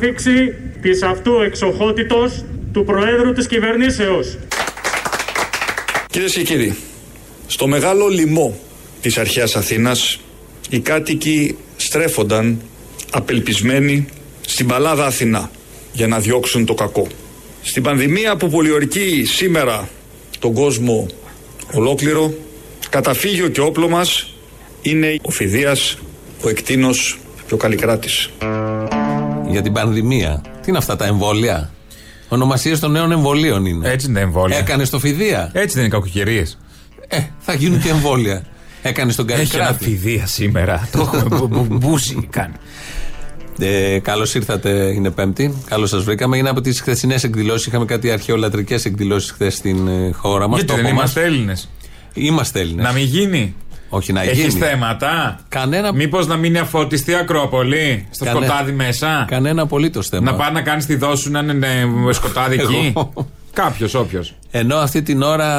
Άφηξη της αυτού εξοχότητος του Προέδρου της Κυβερνήσεως. Κυρίες και κύριοι, στο μεγάλο λοιμό της αρχαίας Αθήνας οι κάτοικοι στρέφονταν απελπισμένοι στην παλάδα Αθηνά για να διώξουν το κακό. Στην πανδημία που πολιορκεί σήμερα τον κόσμο ολόκληρο, καταφύγιο και όπλο μας είναι ο Φιδίας, ο Εκτίνος και ο Καλλικράτης. Για την πανδημία. Τι είναι αυτά τα εμβόλια; Ονομασίες των νέων εμβολίων είναι. Έτσι είναι τα εμβόλια. Έκανες στο Φιδία. Έτσι δεν είναι κακοκαιρίες. Ε, θα γίνουν και εμβόλια. Έκανες στον Έχει ένα Καλλικράτη. φιδία σήμερα. Το έχουμε μπου- μπου- μπούσει κάνει. Ε, Καλώς ήρθατε, είναι Πέμπτη. Καλώς σας βρήκαμε. Είναι από τις χθεσινές εκδηλώσεις. Είχαμε κάτι αρχαιολατρικές εκδηλώσεις χθες στην ε, χώρα μας. Γιατί δεν είμαστε Έλληνες. Είμαστε Έλληνες. Να μην γίνει. Όχι, να Έχεις γίνει. θέματα; Κανένα, Μήπως να μην είναι αφωτιστή Ακρόπολη στο Κανέ- σκοτάδι μέσα; κανένα απολύτως θέμα. Να πάει να κάνεις τη δόση σου να είναι ε, σκοτάδι εκεί; Εγώ. Κάποιος, όποιος. Ενώ αυτή την ώρα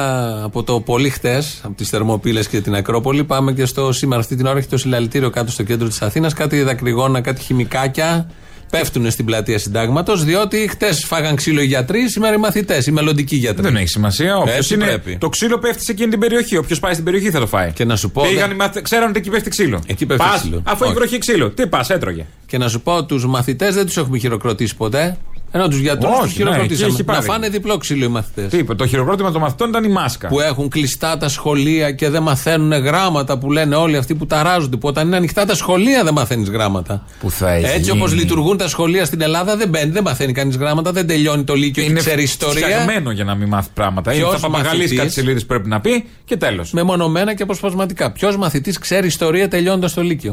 από το πολύ χτες, από τις Θερμοπύλες και την Ακρόπολη, πάμε και στο σήμερα. Αυτή την ώρα έχει το συλλαλητήριο κάτω στο κέντρο της Αθήνας. Κάτι δακρυγόνα, κάτι χημικάκια πέφτουν στην πλατεία Συντάγματος, διότι χτες φάγαν ξύλο οι γιατροί, σήμερα οι μαθητές, οι μελλοντικοί γιατροί. Δεν έχει σημασία. Όποιος Έτσι είναι. πρέπει. Το ξύλο πέφτει σε εκείνη την περιοχή. Όποιος πάει στην περιοχή θα το φάει. Και να σου πω. Πήγαν δεν- οι μαθ... Ξέραν ότι εκεί πέφτει ξύλο. Εκεί πέφτει Πας, ξύλο. Αφού έχει Όχι. βροχή ξύλο. Τι πας, έτρωγε. Και να σου πω, τους μαθητές δεν τους έχουμε χειροκροτήσει ποτέ. Ενώ τους γιατρούς Όχι, τους ναι, χειροκροτήσαμε. εκεί έχει να πάρει. φάνε διπλό ξύλο οι μαθητές. Τι είπε, το χειροκρότημα των μαθητών ήταν η μάσκα. Που έχουν κλειστά τα σχολεία και δεν μαθαίνουν γράμματα που λένε όλοι αυτοί που ταράζονται. Που όταν είναι ανοιχτά τα σχολεία δεν μαθαίνεις γράμματα. Που θα έχει Έτσι γίνει. όπω λειτουργούν τα σχολεία στην Ελλάδα δεν μπαίνει, δεν μαθαίνει κανείς γράμματα, δεν τελειώνει το Λύκειο και είναι ξέρει ιστορία. φτιαγμένο για να μην μάθει πράγματα. Είναι, Ποιος θα παπαγαλίσει μαθητής; κάτι σελίδες που πρέπει να πει και τέλος. Μεμονωμένα και αποσπασματικά. Ποιος μαθητής ξέρει ιστορία τελειώνοντας το Λύκειο;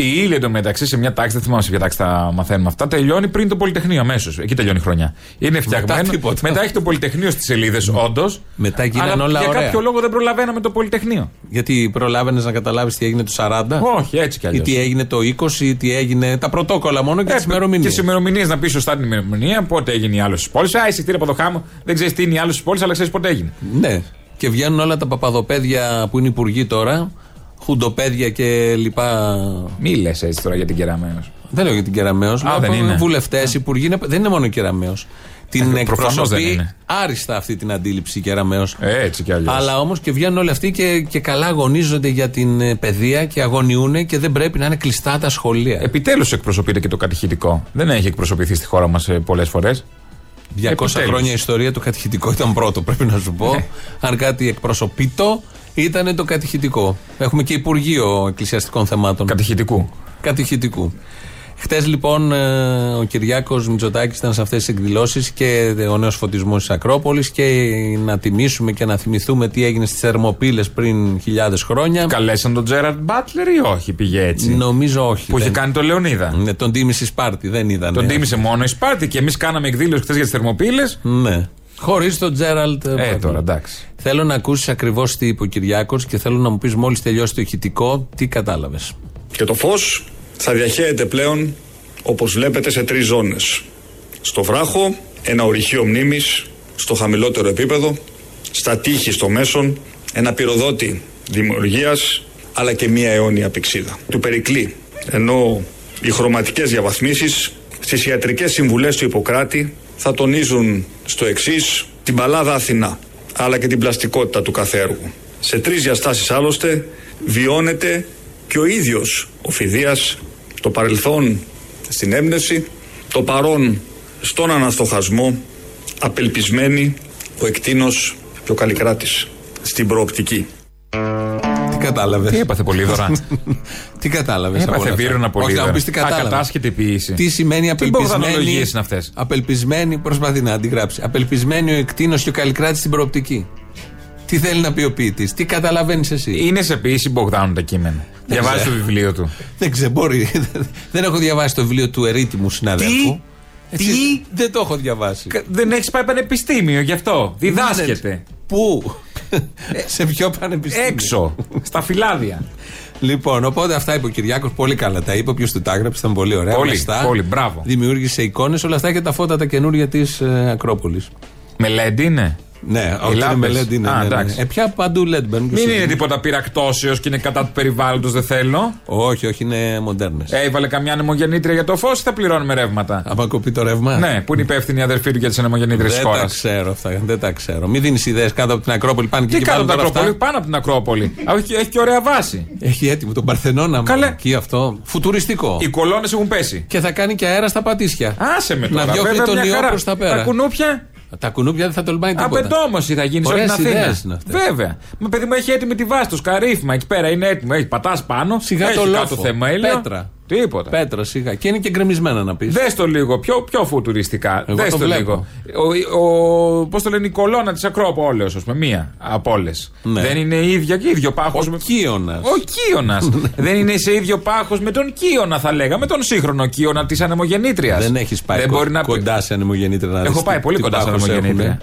Η ύλη εντωμεταξύ σε μια τάξη, δεν θυμάμαι σε ποια τάξη τα μαθαίνουμε αυτά, τελειώνει πριν το Πολυτεχνείο αμέσως. Εκεί τελειώνει η χρονιά. Είναι φτιαγμένο. τίποτα. Μετά έχει το Πολυτεχνείο στις σελίδες, όντως. Μετά γίνανε αλλά όλα για ωραία. κάποιο λόγο δεν προλαβαίναμε το Πολυτεχνείο. Γιατί προλάβαινες να καταλάβεις τι έγινε το 40. Όχι, έτσι κι Ή αλλιώς. τι έγινε το 20, ή τι έγινε. Τα πρωτόκολλα μόνο και τις ημερομηνίες. Και τις ημερομηνίες να πεις σωστά την ημερομηνία, πότε έγινε η άλλο στι πόλει. Α, εισιτήρια από το χάμο. Δεν ξέρεις τι είναι η άλλο στι πόλει, αλλά ξέρεις πότε έγινε. Ναι. Και βγαίνουν όλα τα παπαδοπέδια που είναι υπουργοί τώρα, χουντοπέδια και λοιπά. Μη λες έτσι τώρα για την Κεραμαίο. Δεν λέω για την Κεραμαίο. δεν είναι. Βουλευτές, υπουργοί. είναι- Δεν είναι μόνο η Κεραμαίο. Την Ε, προφανώς δεν εκπροσωπεί είναι. άριστα αυτή την αντίληψη η Κεραμαίο. Ε, έτσι κι αλλιώς. Αλλά όμως και βγαίνουν όλοι αυτοί και, και καλά αγωνίζονται για την ε, παιδεία και αγωνιούν και δεν πρέπει να είναι κλειστά τα σχολεία. Επιτέλους εκπροσωπείται και το κατηχητικό. Δεν έχει εκπροσωπηθεί στη χώρα μας πολλές φορές. 200 επιτέλους. χρόνια ιστορία το κατηχητικό ήταν πρώτο, πρέπει να σου πω. Ναι. Αν κάτι εκπροσωπείτο, ήταν το κατηχητικό. Έχουμε και Υπουργείο Εκκλησιαστικών Θεμάτων. Κατηχητικού. Κατηχητικού. Χτες λοιπόν ε, ο Κυριάκος Μητσοτάκης ήταν σε αυτές τις εκδηλώσεις και ο νέος φωτισμός της Ακρόπολης και να τιμήσουμε και να θυμηθούμε τι έγινε στις Θερμοπύλες πριν χιλιάδες χρόνια. Καλέσαν τον Τζέραντ Μπάτλερ ή όχι, πήγε έτσι; Νομίζω όχι. Που είχε δεν- κάνει το Λεωνίδα. Ναι, τον τίμησε η Σπάρτη, δεν είδαν. Τον τίμησε μόνο η Σπάρτη και εμείς κάναμε εκδήλωση χθε για τις Θερμοπύλες. Ναι. Χωρίς τον Τζέραλτ. Ε, Μπάτλερ. τώρα εντάξει. Θέλω να ακούσεις ακριβώς τι είπε ο Κυριάκος και θέλω να μου πεις μόλις τελειώσει το ηχητικό τι κατάλαβες. Και το φως θα διαχέεται πλέον όπως βλέπετε σε τρεις ζώνες. Στο βράχο ένα ορυχείο μνήμης στο χαμηλότερο επίπεδο, στα τείχη στο μέσον ένα πυροδότη δημιουργίας αλλά και μία αιώνια πηξίδα. Του Περικλή, ενώ οι χρωματικές διαβαθμίσεις στις ιατρικές συμβουλές του Ιπποκράτη θα τονίζουν στο εξής την παλάδα Αθηνά αλλά και την πλαστικότητα του κάθε έργου. Σε τρεις διαστάσεις άλλωστε βιώνεται και ο ίδιος ο Φιδίας το παρελθόν στην έμπνευση, το παρόν στον αναστοχασμό, απελπισμένη ο Εκτίνος και ο Καλλικράτης στην προοπτική. Τι κατάλαβες; Τι έπαθε πολύ δωρά. Τι κατάλαβες. Έπαθε βίρονα πολύ Όχι, να μου δωρά. πεις τι κατάλαβες. Ακατάσχετη ποιήση. Τι σημαίνει Τι απελπισμένη. μπογδανολογίε είναι αυτές; Απελπισμένη, προσπαθεί να αντιγράψει. Απελπισμένη ο εκτείνο και ο καλλικράτης στην προοπτική. Τι θέλει να πει ο ποιητής, τι καταλαβαίνεις εσύ; Είναι σε ποιήση Μπογδάνου τα κείμενα. Διαβάζει το ξέρω. βιβλίο του. Δεν ξέρω, μπορεί. Δεν έχω διαβάσει το βιβλίο του ερήτημου συναδέλφου. Τι; Δεν το έχω διαβάσει. Κα- Δεν έχεις πάει πανεπιστήμιο γι' αυτό. Διδάσκεται. Πού; Σε ποιο πανεπιστήμιο. Έξω. Στα φυλάδια. Λοιπόν, οπότε αυτά είπε ο Κυριάκος. Πολύ καλά τα είπε. Όποιος του τα έγραψε ήταν πολύ ωραία. Πολύ, Μεστά. πολύ, μπράβο. Δημιούργησε εικόνες. Όλα αυτά και τα φώτα τα καινούρια της ε, Ακρόπολης. Με LED είναι. Ναι, όχι λάμπες. με LED είναι. Α, ναι, ναι. εντάξει. Ε, πια παντού LED μπαίνουν. και Μην στο είναι Δήμο. τίποτα πυρακτώσεω και είναι κατά του περιβάλλοντος, δεν θέλω. Όχι, όχι, είναι μοντέρνες. Ε, έβαλε καμιά ανεμογεννήτρια για το φως ή θα πληρώνουμε ρεύματα; Άμα κοπεί το ρεύμα. Ναι, που είναι υπεύθυνη η αδερφή του για τις ανεμογεννήτριες της Δεν τα χώρας. ξέρω αυτά. Δεν τα ξέρω. Μην δίνεις ιδέες κάτω από την Ακρόπολη. Πάνε και Τι εκεί κάτω από βάλουν την τώρα Ακρόπολη, αυτά. πάνω από την Ακρόπολη. Α, Έχει, έχει και ωραία βάση. Έχει έτοιμο τον Παρθενώνα. Καλέ. Εκεί αυτό. Φουτουριστικό. Οι κολόνες έχουν πέσει. Και θα κάνει και αέρα στα πατήσια. Άσε με τώρα. Να διώχνει βέβαια, τον μια ιό χαρά. προς τα πέρα. Τα κουνούπια. Τα κουνούπια δεν θα τολμάει τίποτα. Απεντόμωση θα γίνει σε όλη την Ωραίες Αθήνα. ιδέες είναι αυτές. Βέβαια. Μα παιδί μου έχει έτοιμη τη βάση, το σκαρίφημα εκεί πέρα είναι έτοιμο. Έχει πατάς πάνω. Σιγά έχει το κάτω λόφο. θεμέλιο. Πέτρα. Τίποτα. Πέτρα σιγά. Και είναι και γκρεμισμένα να πεις. Δες το λίγο, πιο, πιο φουτουριστικά. Εγώ Δες το το, βλέπω. λίγο. Ο, ο, Πώς το λένε, η κολόνα της Ακρόπολης, ας πούμε, μία από όλες. Ναι. Δεν είναι η ίδια και ίδιο πάχος. Ο Κίωνας. Ο Κίωνας. Δεν είναι σε ίδιο πάχος με τον Κίωνα, θα λέγαμε, τον σύγχρονο Κίωνα της ανεμογεννήτριας. Δεν έχεις πάει Δεν κο- μπορεί να κοντά σε ανεμογεννήτρια να Έχω δεις πάει τι- πολύ τι κοντά σε πάχος ανεμογεννήτρια.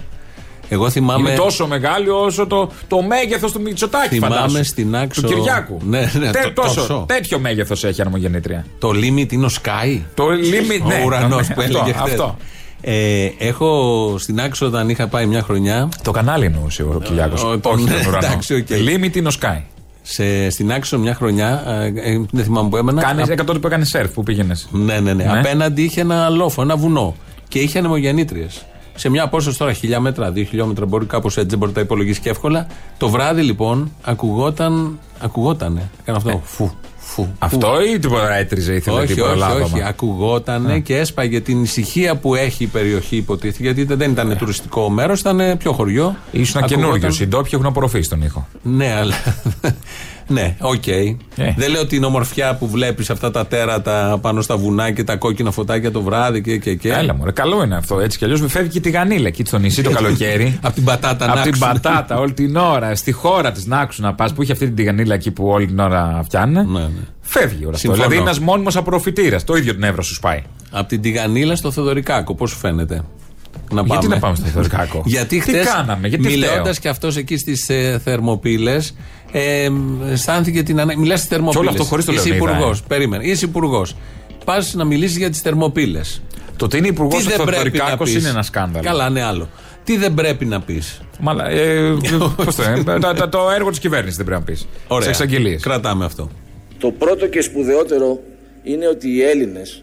Έχουνε. Εγώ θυμάμαι. Είναι τόσο μεγάλη όσο το, το μέγεθος του Μητσοτάκη, Θυμάμαι φαντάσου. στη Νάξο- Του Κυριάκου. Ναι, ναι, Τε- το- τόσο, τόσο. Τέτοιο μέγεθος έχει η ανεμογεννήτρια. Το limit είναι ο Sky. Το limit, ναι. ο ουρανός ναι, που αυτό, έλεγε χθες. Αυτό. Ε, έχω στη Νάξο όταν είχα πάει μια χρονιά. Το κανάλι εννοούσε ο Κυριάκος. ο- το- Όχι ναι, τον ουρανό. εντάξει, οκ. Limit είναι ο Sky. Σε, στη Νάξο μια χρονιά. ε, ε, δεν θυμάμαι που έμενα. Κάνεις Α- εκατό που έκανες σερφ που πήγαινες. Ναι, ναι, ναι, Ναι. Απέναντι είχε ένα λόφο, ένα βουνό. Και είχε ανεμογεννήτριες. Σε μια απόσταση τώρα χίλια μέτρα, δύο χιλιόμετρα, μπορεί κάπως έτσι, δεν μπορεί να τα υπολογίσει και εύκολα. Το βράδυ λοιπόν ακουγόταν. Ακουγότανε. Έκανε αυτό. Φου, φου. Αυτό ή τίποτα έτριζε, ήθελε Όχι, τίποτα όχι, λάδωμα. όχι. Ακουγότανε και έσπαγε την ησυχία που έχει η περιοχή, υποτίθεται. Γιατί δεν ήταν τουριστικό μέρος, ήταν πιο χωριό. Ήσουν Ακουγόταν- καινούριο. Οι ντόπιοι έχουν απορροφήσει τον ήχο. Ναι, αλλά. ναι, οκ. Ε. Δεν λέω την ομορφιά που βλέπεις αυτά τα τέρατα πάνω στα βουνά και τα κόκκινα φωτάκια το βράδυ και. και, και. Έλα μου, καλό είναι αυτό. Έτσι κι αλλιώς φεύγει και τηγανίλα εκεί στο νησί το καλοκαίρι. Απ' την πατάτα να Από τη Νάξου. πατάτα όλη την ώρα, στη Χώρα της Νάξου να πας που είχε αυτή την τηγανίλα εκεί που όλη την ώρα φτιάχνουν. Ναι, ναι. Φεύγει όλο αυτό. Συμφωνώ. Δηλαδή ένας μόνιμος απορροφητήρα. Το ίδιο την εύρο σου σπάει. Από την Τηγανίλα στο Θεδωρικάκο, πώς σου φαίνεται. Να Γιατί να πάμε στο Θεδωρικάκο; γιατί Τι χθες. κάναμε, γιατί Μιλώντας φταίω; και αυτός εκεί στις ε, Θερμοπύλες, ε, αισθάνθηκε την ανάγκη. Μιλάς στις Θερμοπύλες. όλο αυτό χωρίς το Είσαι Λεωνίδα, υπουργός. ε. Περίμενε. Είσαι υπουργός. Πας να μιλήσεις για τις Θερμοπύλες. Το ότι είναι υπουργός Τι ο δεν πρέπει να Θοδωρικάκο πεις. είναι ένα σκάνδαλο. Καλά, ναι, άλλο. Τι δεν πρέπει να πεις. Μαλα, ε, πώς το, ε, το, το, το έργο της κυβέρνησης δεν πρέπει να πεις. Σε εξαγγελίες. Κρατάμε αυτό. Το πρώτο και σπουδαιότερο είναι ότι οι Έλληνες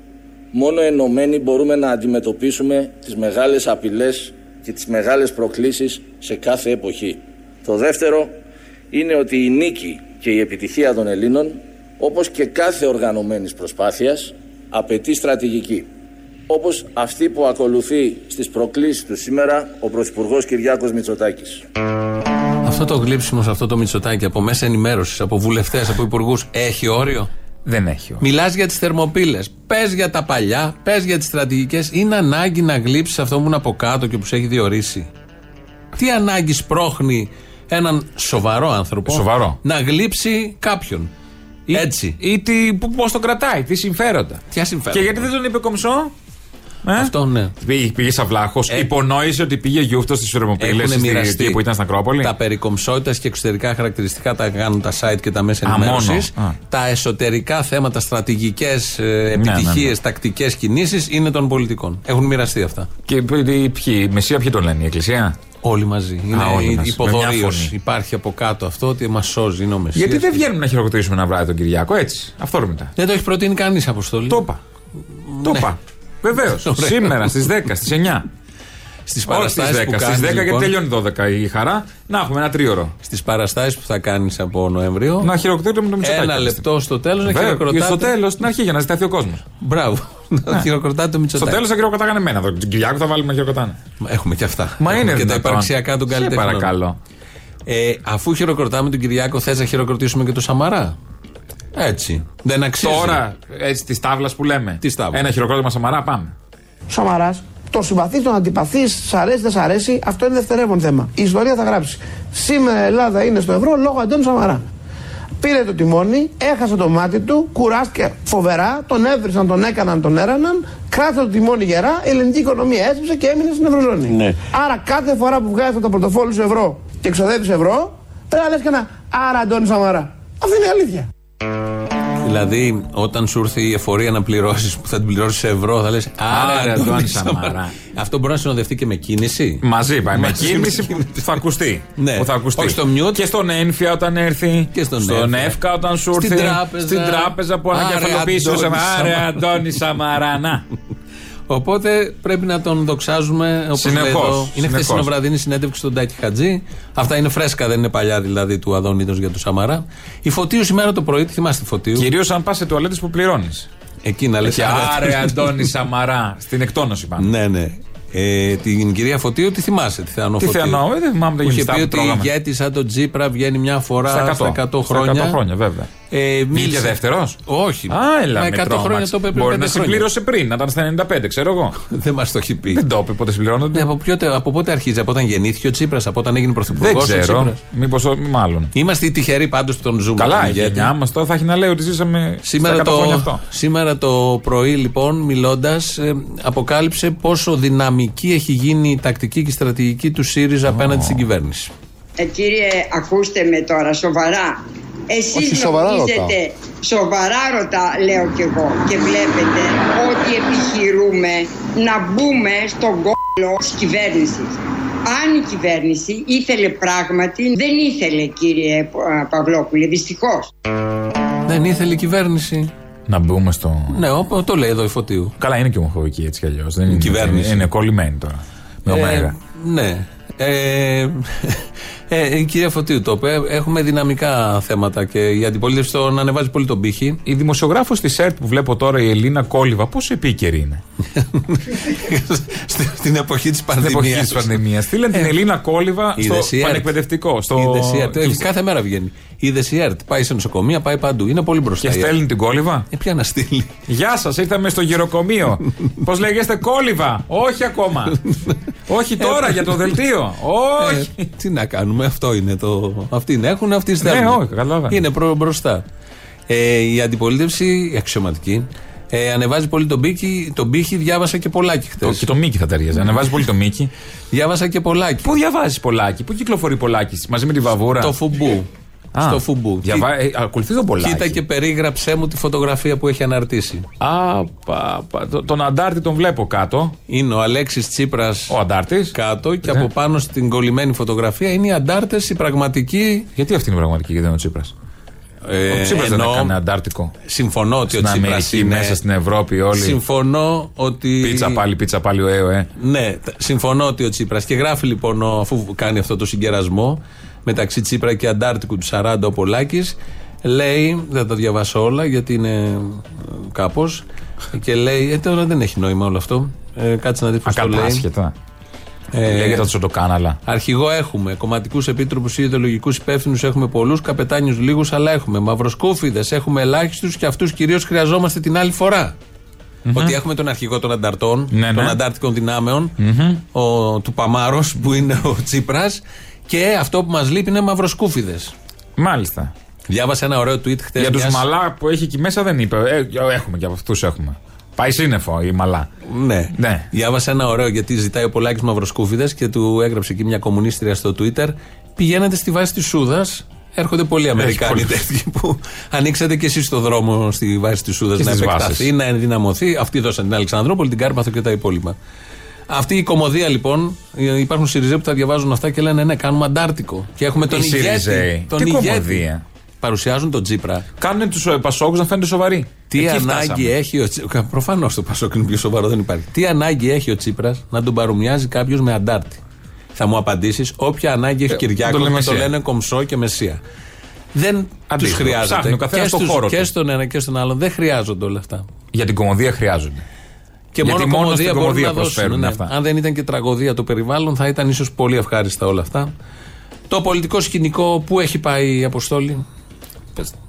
μόνο ενωμένοι μπορούμε να αντιμετωπίσουμε τις μεγάλες απειλές και τις μεγάλες προκλήσεις σε κάθε εποχή. Το δεύτερο είναι ότι η νίκη και η επιτυχία των Ελλήνων, όπως και κάθε οργανωμένης προσπάθειας, απαιτεί στρατηγική. Όπως αυτή που ακολουθεί στις προκλήσεις του σήμερα ο Πρωθυπουργός Κυριάκος Μητσοτάκης. Αυτό το γλύψιμο σε αυτό το μυτσοτάκι από μέσα ενημέρωσης, από βουλευτές, από υπουργούς, έχει όριο; Δεν έχει. Μιλάς για τις θερμοπύλες. Πες για τα παλιά, πες για τις στρατηγικές. Είναι ανάγκη να γλύψεις αυτό που είναι από κάτω και που σε έχει διορίσει. Τι ανάγκη σπρώχνει έναν σοβαρό άνθρωπο Σοβαρό. να γλύψει κάποιον. Ή- Έτσι. Ή τι, πώς το κρατάει, τι συμφέροντα. Ποια συμφέροντα; Και γιατί δεν τον είπε κομψό. Ε; Αυτό ναι. Πήγε, πήγε σαν βλάχος. Ε, Υπονόησε ότι πήγε γιούφτος στις Φερμοπύλε Έχουν μοιραστεί. που ήταν στην Ακρόπολη. Τα περί κομψότητας και εξωτερικά χαρακτηριστικά τα κάνουν τα site και τα μέσα Α, ενημέρωσης. μόνο. Α. Τα εσωτερικά θέματα, στρατηγικές επιτυχίε, ναι, ναι. τακτικές κινήσεις είναι των πολιτικών. Έχουν μοιραστεί αυτά. Και ποιοι, ποιοι, η Μεσία ποιοι τον λένε, η Εκκλησία; Όλοι μαζί. Είναι όλοι η- μαζί. υποδορίως. Με μια φωνή. Υπάρχει από κάτω αυτό ότι μας σώζει. Είναι ο Μεσσίας. Γιατί δεν βγαίνουμε να χειροκροτήσουμε ένα βράδυ τον Κυριακό, έτσι. Αυθόρμητα. Δεν το έχει προτείνει κανείς αποστολή. Το είπα. Το είπα. Βεβαίως. Ωραία. Σήμερα στις 10, στις 9. Στις Όχι στι παραστάσεις 10. που Στις κάνεις, 10 γιατί λοιπόν, τελειώνει 12 η χαρά. Να έχουμε ένα τρίωρο. Στις παραστάσεις που θα κάνεις από Νοέμβριο. Να χειροκροτήσουμε τον Μητσοτάκη. ένα λεπτό στο τέλος να Βέβαια, Και χειροκροτάτε. στο τέλος, στην αρχή, για να ζηταθεί ο κόσμος. Μπράβο. Να χειροκροτάτε το Στο Μητσοτάκη. τέλος θα χειροκροτάγανε εμένα. Τον Κυριάκο θα βάλουμε να χειροκροτάνε. Έχουμε και αυτά. Μα Έχουμε είναι και τα δυνατόν. υπαρξιακά των Σε καλλιτεχνών. παρακαλώ. Ε, αφού χειροκροτάμε τον Κυριάκο, θες να χειροκροτήσουμε και τον Σαμαρά; Έτσι. Δεν αξίζει. Τώρα, έτσι της τάβλας που λέμε. Της τάβλας. Ένα χειροκρότημα Σαμαρά, πάμε. Σαμαράς, το συμπαθείς, τον αντιπαθείς, σ' αρέσει, δεν σ' αρέσει, αυτό είναι δευτερεύον θέμα. Η ιστορία θα γράψει. Σήμερα η Ελλάδα είναι στο ευρώ λόγω Αντώνη Σαμαρά. Πήρε το τιμόνι, έχασε το μάτι του, κουράστηκε φοβερά, τον έβρισαν, τον έκαναν, τον έραναν, κράτησε το τιμόνι γερά, η ελληνική οικονομία έσπισε και έμεινε στην Ευρωζώνη. Άρα κάθε φορά που βγάζει το πορτοφόλι σου ευρώ και ξοδεύεις ευρώ, πρέπει να λες και ένα Άρα Αντώνη Σαμαρά. Αυτή είναι η αλήθεια. Δηλαδή, όταν σου έρθει η εφορία να πληρώσεις, που θα την πληρώσεις σε ευρώ, θα λες Άρε, Αντώνη Σαμαρά. Αυτό μπορεί να συνοδευτεί και με κίνηση; Μαζί πάει. Με Μαζί κίνηση με που κίνηση. θα ακουστεί. Ναι. Που θα ακουστεί. Όχι στο mute. Και στον ένφια όταν έρθει. Και στον Εύκα. εύκα όταν σου Στην έρθει. τράπεζα. Στην τράπεζα που Άρε, ανακεφαλοποιήσεις. Αντώνη Άρε, Σαμαρά. Αντώνη Σαμαρά. Να. Οπότε πρέπει να τον δοξάζουμε όπως λέει Συνεχώς, εδώ. Είναι συνεχώς. χθεσινοβραδινή συνέντευξη στον Τάκη Χατζή. Αυτά είναι φρέσκα, δεν είναι παλιά δηλαδή του Αδόνιδο για του Σαμαρά. Η Φωτίου σήμερα το πρωί, τη θυμάστε Φωτίου; Κυρίως αν πας σε τουαλέτες που πληρώνεις. Εκεί να λες. Και άρε, Αντώνη Σαμαρά. Στην εκτόνωση πάμε. Ναι, ναι. Ε, την κυρία Φωτίου τη θυμάσαι, τη Θεανό Τι Φωτίου; Θεανό, ε, δεν θυμάμαι τα Που είχε γενιστά πει που ότι τρώγαμε. ηγέτη σαν τον Τζίπρα βγαίνει μια φορά Στα στα 100, 100 χρόνια. Στα 100 χρόνια, βέβαια. Ε, Βγήκε δεύτερος; Όχι. Α, έλα, Μα με 100 χρόνια τρόμαξε. το είπε πριν Μπορεί πέντε να χρόνια. συμπλήρωσε πριν, να ήταν στα 95, ξέρω εγώ. Δεν μας το έχει πει. Δεν το είπε πότε συμπληρώνονται. Ναι, από, ποιο- από πότε αρχίζει, από όταν γεννήθηκε ο Τσίπρας, από όταν έγινε πρωθυπουργός. Δεν ξέρω. Μήπως μάλλον. Είμαστε οι τυχεροί πάντως που τον ζούμε. Καλά, τον η ηγέτη. γενιά μας τώρα θα έχει να λέει ότι ζήσαμε Σήμερα στα 100 χρόνια το, αυτό. σήμερα το πρωί, λοιπόν, μιλώντας, αποκάλυψε πόσο δυναμική έχει γίνει η τακτική και η στρατηγική του ΣΥΡΙΖΑ απέναντι στην κυβέρνηση. Ε, κύριε, ακούστε με τώρα, σοβαρά. Εσείς Όχι, σοβαρά νομίζετε, σοβαρά ρωτά, λέω κι εγώ, και βλέπετε ότι επιχειρούμε να μπούμε στον κόλλο της κυβέρνησης. Αν η κυβέρνηση ήθελε πράγματι, δεν ήθελε κύριε Πα- Παυλόπουλε, δυστυχώς. Δεν ήθελε η κυβέρνηση. Να μπούμε στο. Ναι, όπω το λέει εδώ η Φωτίου. Καλά, είναι και ομοφοβική έτσι κι αλλιώς. Δεν είναι κυβέρνηση. Είναι κολλημένη τώρα. Με ωμέγα. ναι. Ε, ε, η κυρία Φωτίου το είπε. Έχουμε δυναμικά θέματα και η αντιπολίτευση τον ανεβάζει πολύ τον πύχη. Η δημοσιογράφος της ΕΡΤ που βλέπω τώρα, η Ελίνα Κόλιβα, πόσο επίκαιρη είναι; Στην εποχή της Στην εποχή πανδημίας. της πανδημίας. Στείλαν την Ελίνα Κόλιβα στο Είδες η ΕΡΤ. πανεκπαιδευτικό. Στο... Είδες η ΕΡΤ. Ε, Κάθε μέρα βγαίνει. Είδες η ΕΡΤ. Πάει σε νοσοκομεία, πάει παντού. Είναι πολύ μπροστά. Και η ΕΡΤ. στέλνει την Κόλιβα. Ε, ποια να στείλει. Γεια σας, ήρθαμε στο γυροκομείο. Πώς λέγεστε, Κόλιβα. Όχι ακόμα. Όχι τώρα για το δελτίο. Όχι. Ε, τι να κάνουμε, αυτό είναι το. Αυτοί είναι, έχουν, αυτοί στέλνουν. Ναι, όχι, καταλαβαίνω. Είναι προ, μπροστά. Ε, η αντιπολίτευση, η αξιωματική, ε, ανεβάζει πολύ τον πύχη. Τον πύχη διάβασα και πολλάκι χθες. Και το Μίκη θα ταιριάζει. Ανεβάζει πολύ το Μίκη. Διάβασα και πολλάκι. Πού διαβάζεις πολλάκι, πού κυκλοφορεί πολλάκι μαζί με τη βαβούρα; Το φουμπού. Α, Στο φουμπού. Διαβά... Ε, ακολουθείς τον πολλάκι. Κοίτα και περίγραψέ μου τη φωτογραφία που έχει αναρτήσει. Α, πα, πα, το- τον Αντάρτη τον βλέπω κάτω. Είναι ο Αλέξης Τσίπρας Ο Αντάρτης. κάτω και Ναι. από πάνω στην κολλημένη φωτογραφία είναι οι αντάρτες, οι πραγματικοί. Γιατί αυτή είναι η πραγματική και δεν είναι ο Τσίπρας; Ε, ο Τσίπρας δεν ενώ έκανε Αντάρτικο. Συμφωνώ ότι Στην ο Τσίπρας Αμερική, είναι. μέσα στην Ευρώπη, όλοι. Συμφωνώ ότι. Πίτσα πάλι, πίτσα πάλι, ο ΕΟΕ. Ναι, τ- συμφωνώ ότι ο Τσίπρας. Και γράφει λοιπόν, ο- αφού κάνει αυτό το συγκερασμό μεταξύ Τσίπρα και Αντάρτικου του 40 ο Πολάκης λέει, δεν θα το διαβάσω όλα γιατί είναι κάπως. Και λέει, ε, τώρα δεν έχει νόημα όλο αυτό. Ε, κάτσε να δει πώς το λέει. Ακατάσχετα. Ε, Λέγεται το τσοτοκάναλα. Αρχηγό έχουμε. Κομματικούς επίτροπους ή ιδεολογικούς υπεύθυνους έχουμε πολλούς. Καπετάνιους λίγους, αλλά έχουμε. Μαυροσκούφιδες έχουμε ελάχιστους και αυτούς κυρίως χρειαζόμαστε την άλλη φορά. Ότι έχουμε τον αρχηγό των ανταρτών, Ναι, των ναι. αντάρτικων δυνάμεων, ο, του Παμάρος που είναι ο Τσίπρας. Και αυτό που μας λείπει είναι μαυροσκούφιδες. Μάλιστα. Διάβασα ένα ωραίο tweet χθε. Για τους μαλά που έχει εκεί μέσα δεν είπε. Ε, έχουμε και από αυτούς έχουμε. Πάει σύννεφο η μαλά. Ναι. Ναι. Διάβασα ένα ωραίο γιατί ζητάει ο Πολάκης Μαυροσκούφιδες και του έγραψε εκεί μια κομμουνίστρια στο Twitter. Πηγαίνετε στη βάση της Σούδας. Έρχονται πολλοί Αμερικάνοι πολύ. τέτοιοι που ανοίξατε και εσείς το δρόμο στη βάση της Σούδας Και να στις επεκταθεί, βάσεις. να ενδυναμωθεί. Αυτοί δώσαν την Αλεξανδρόπολη, την Κάρπαθο και τα υπόλοιπα. Αυτή η κομμωδία λοιπόν, ε, υπάρχουν Σιριζέ που τα διαβάζουν αυτά και λένε ναι, κάνουμε Αντάρτικο. Και έχουμε τον Οι Σιριζέοι. ηγέτη. Τον Τι ηγέτη. κομμωδία; Παρουσιάζουν τον Τσίπρα. Κάνουν τους Πασόκους να φαίνονται σοβαροί. Τι Εκεί ανάγκη φτάσαμε. έχει ο Τσίπρα. Προφανώς το Πασόκ είναι πιο σοβαρό, δεν υπάρχει. Τι ανάγκη έχει ο Τσίπρας να τον παρομοιάζει κάποιος με αντάρτη; Θα μου απαντήσεις, όποια ανάγκη έχει Ε, Κυριάκο τον να λέμε το Μεσσία. λένε κομψό και μεσία. Δεν τους Αντίστοιχο. χρειάζεται. Ψάχνει ο καθένας και, το στους- χώρο και του. στον ένα και στον άλλον δεν χρειάζονται όλα αυτά. Για την κομμωδία χρειάζονται. Και Γιατί μόνο μόνο κομμωδία στην μπορούν κομμωδία να δώσουν. προσφέρουν ναι. αυτά. Αν δεν ήταν και τραγωδία το περιβάλλον, θα ήταν ίσως πολύ ευχάριστα όλα αυτά. Το πολιτικό σκηνικό που έχει πάει η Αποστόλη;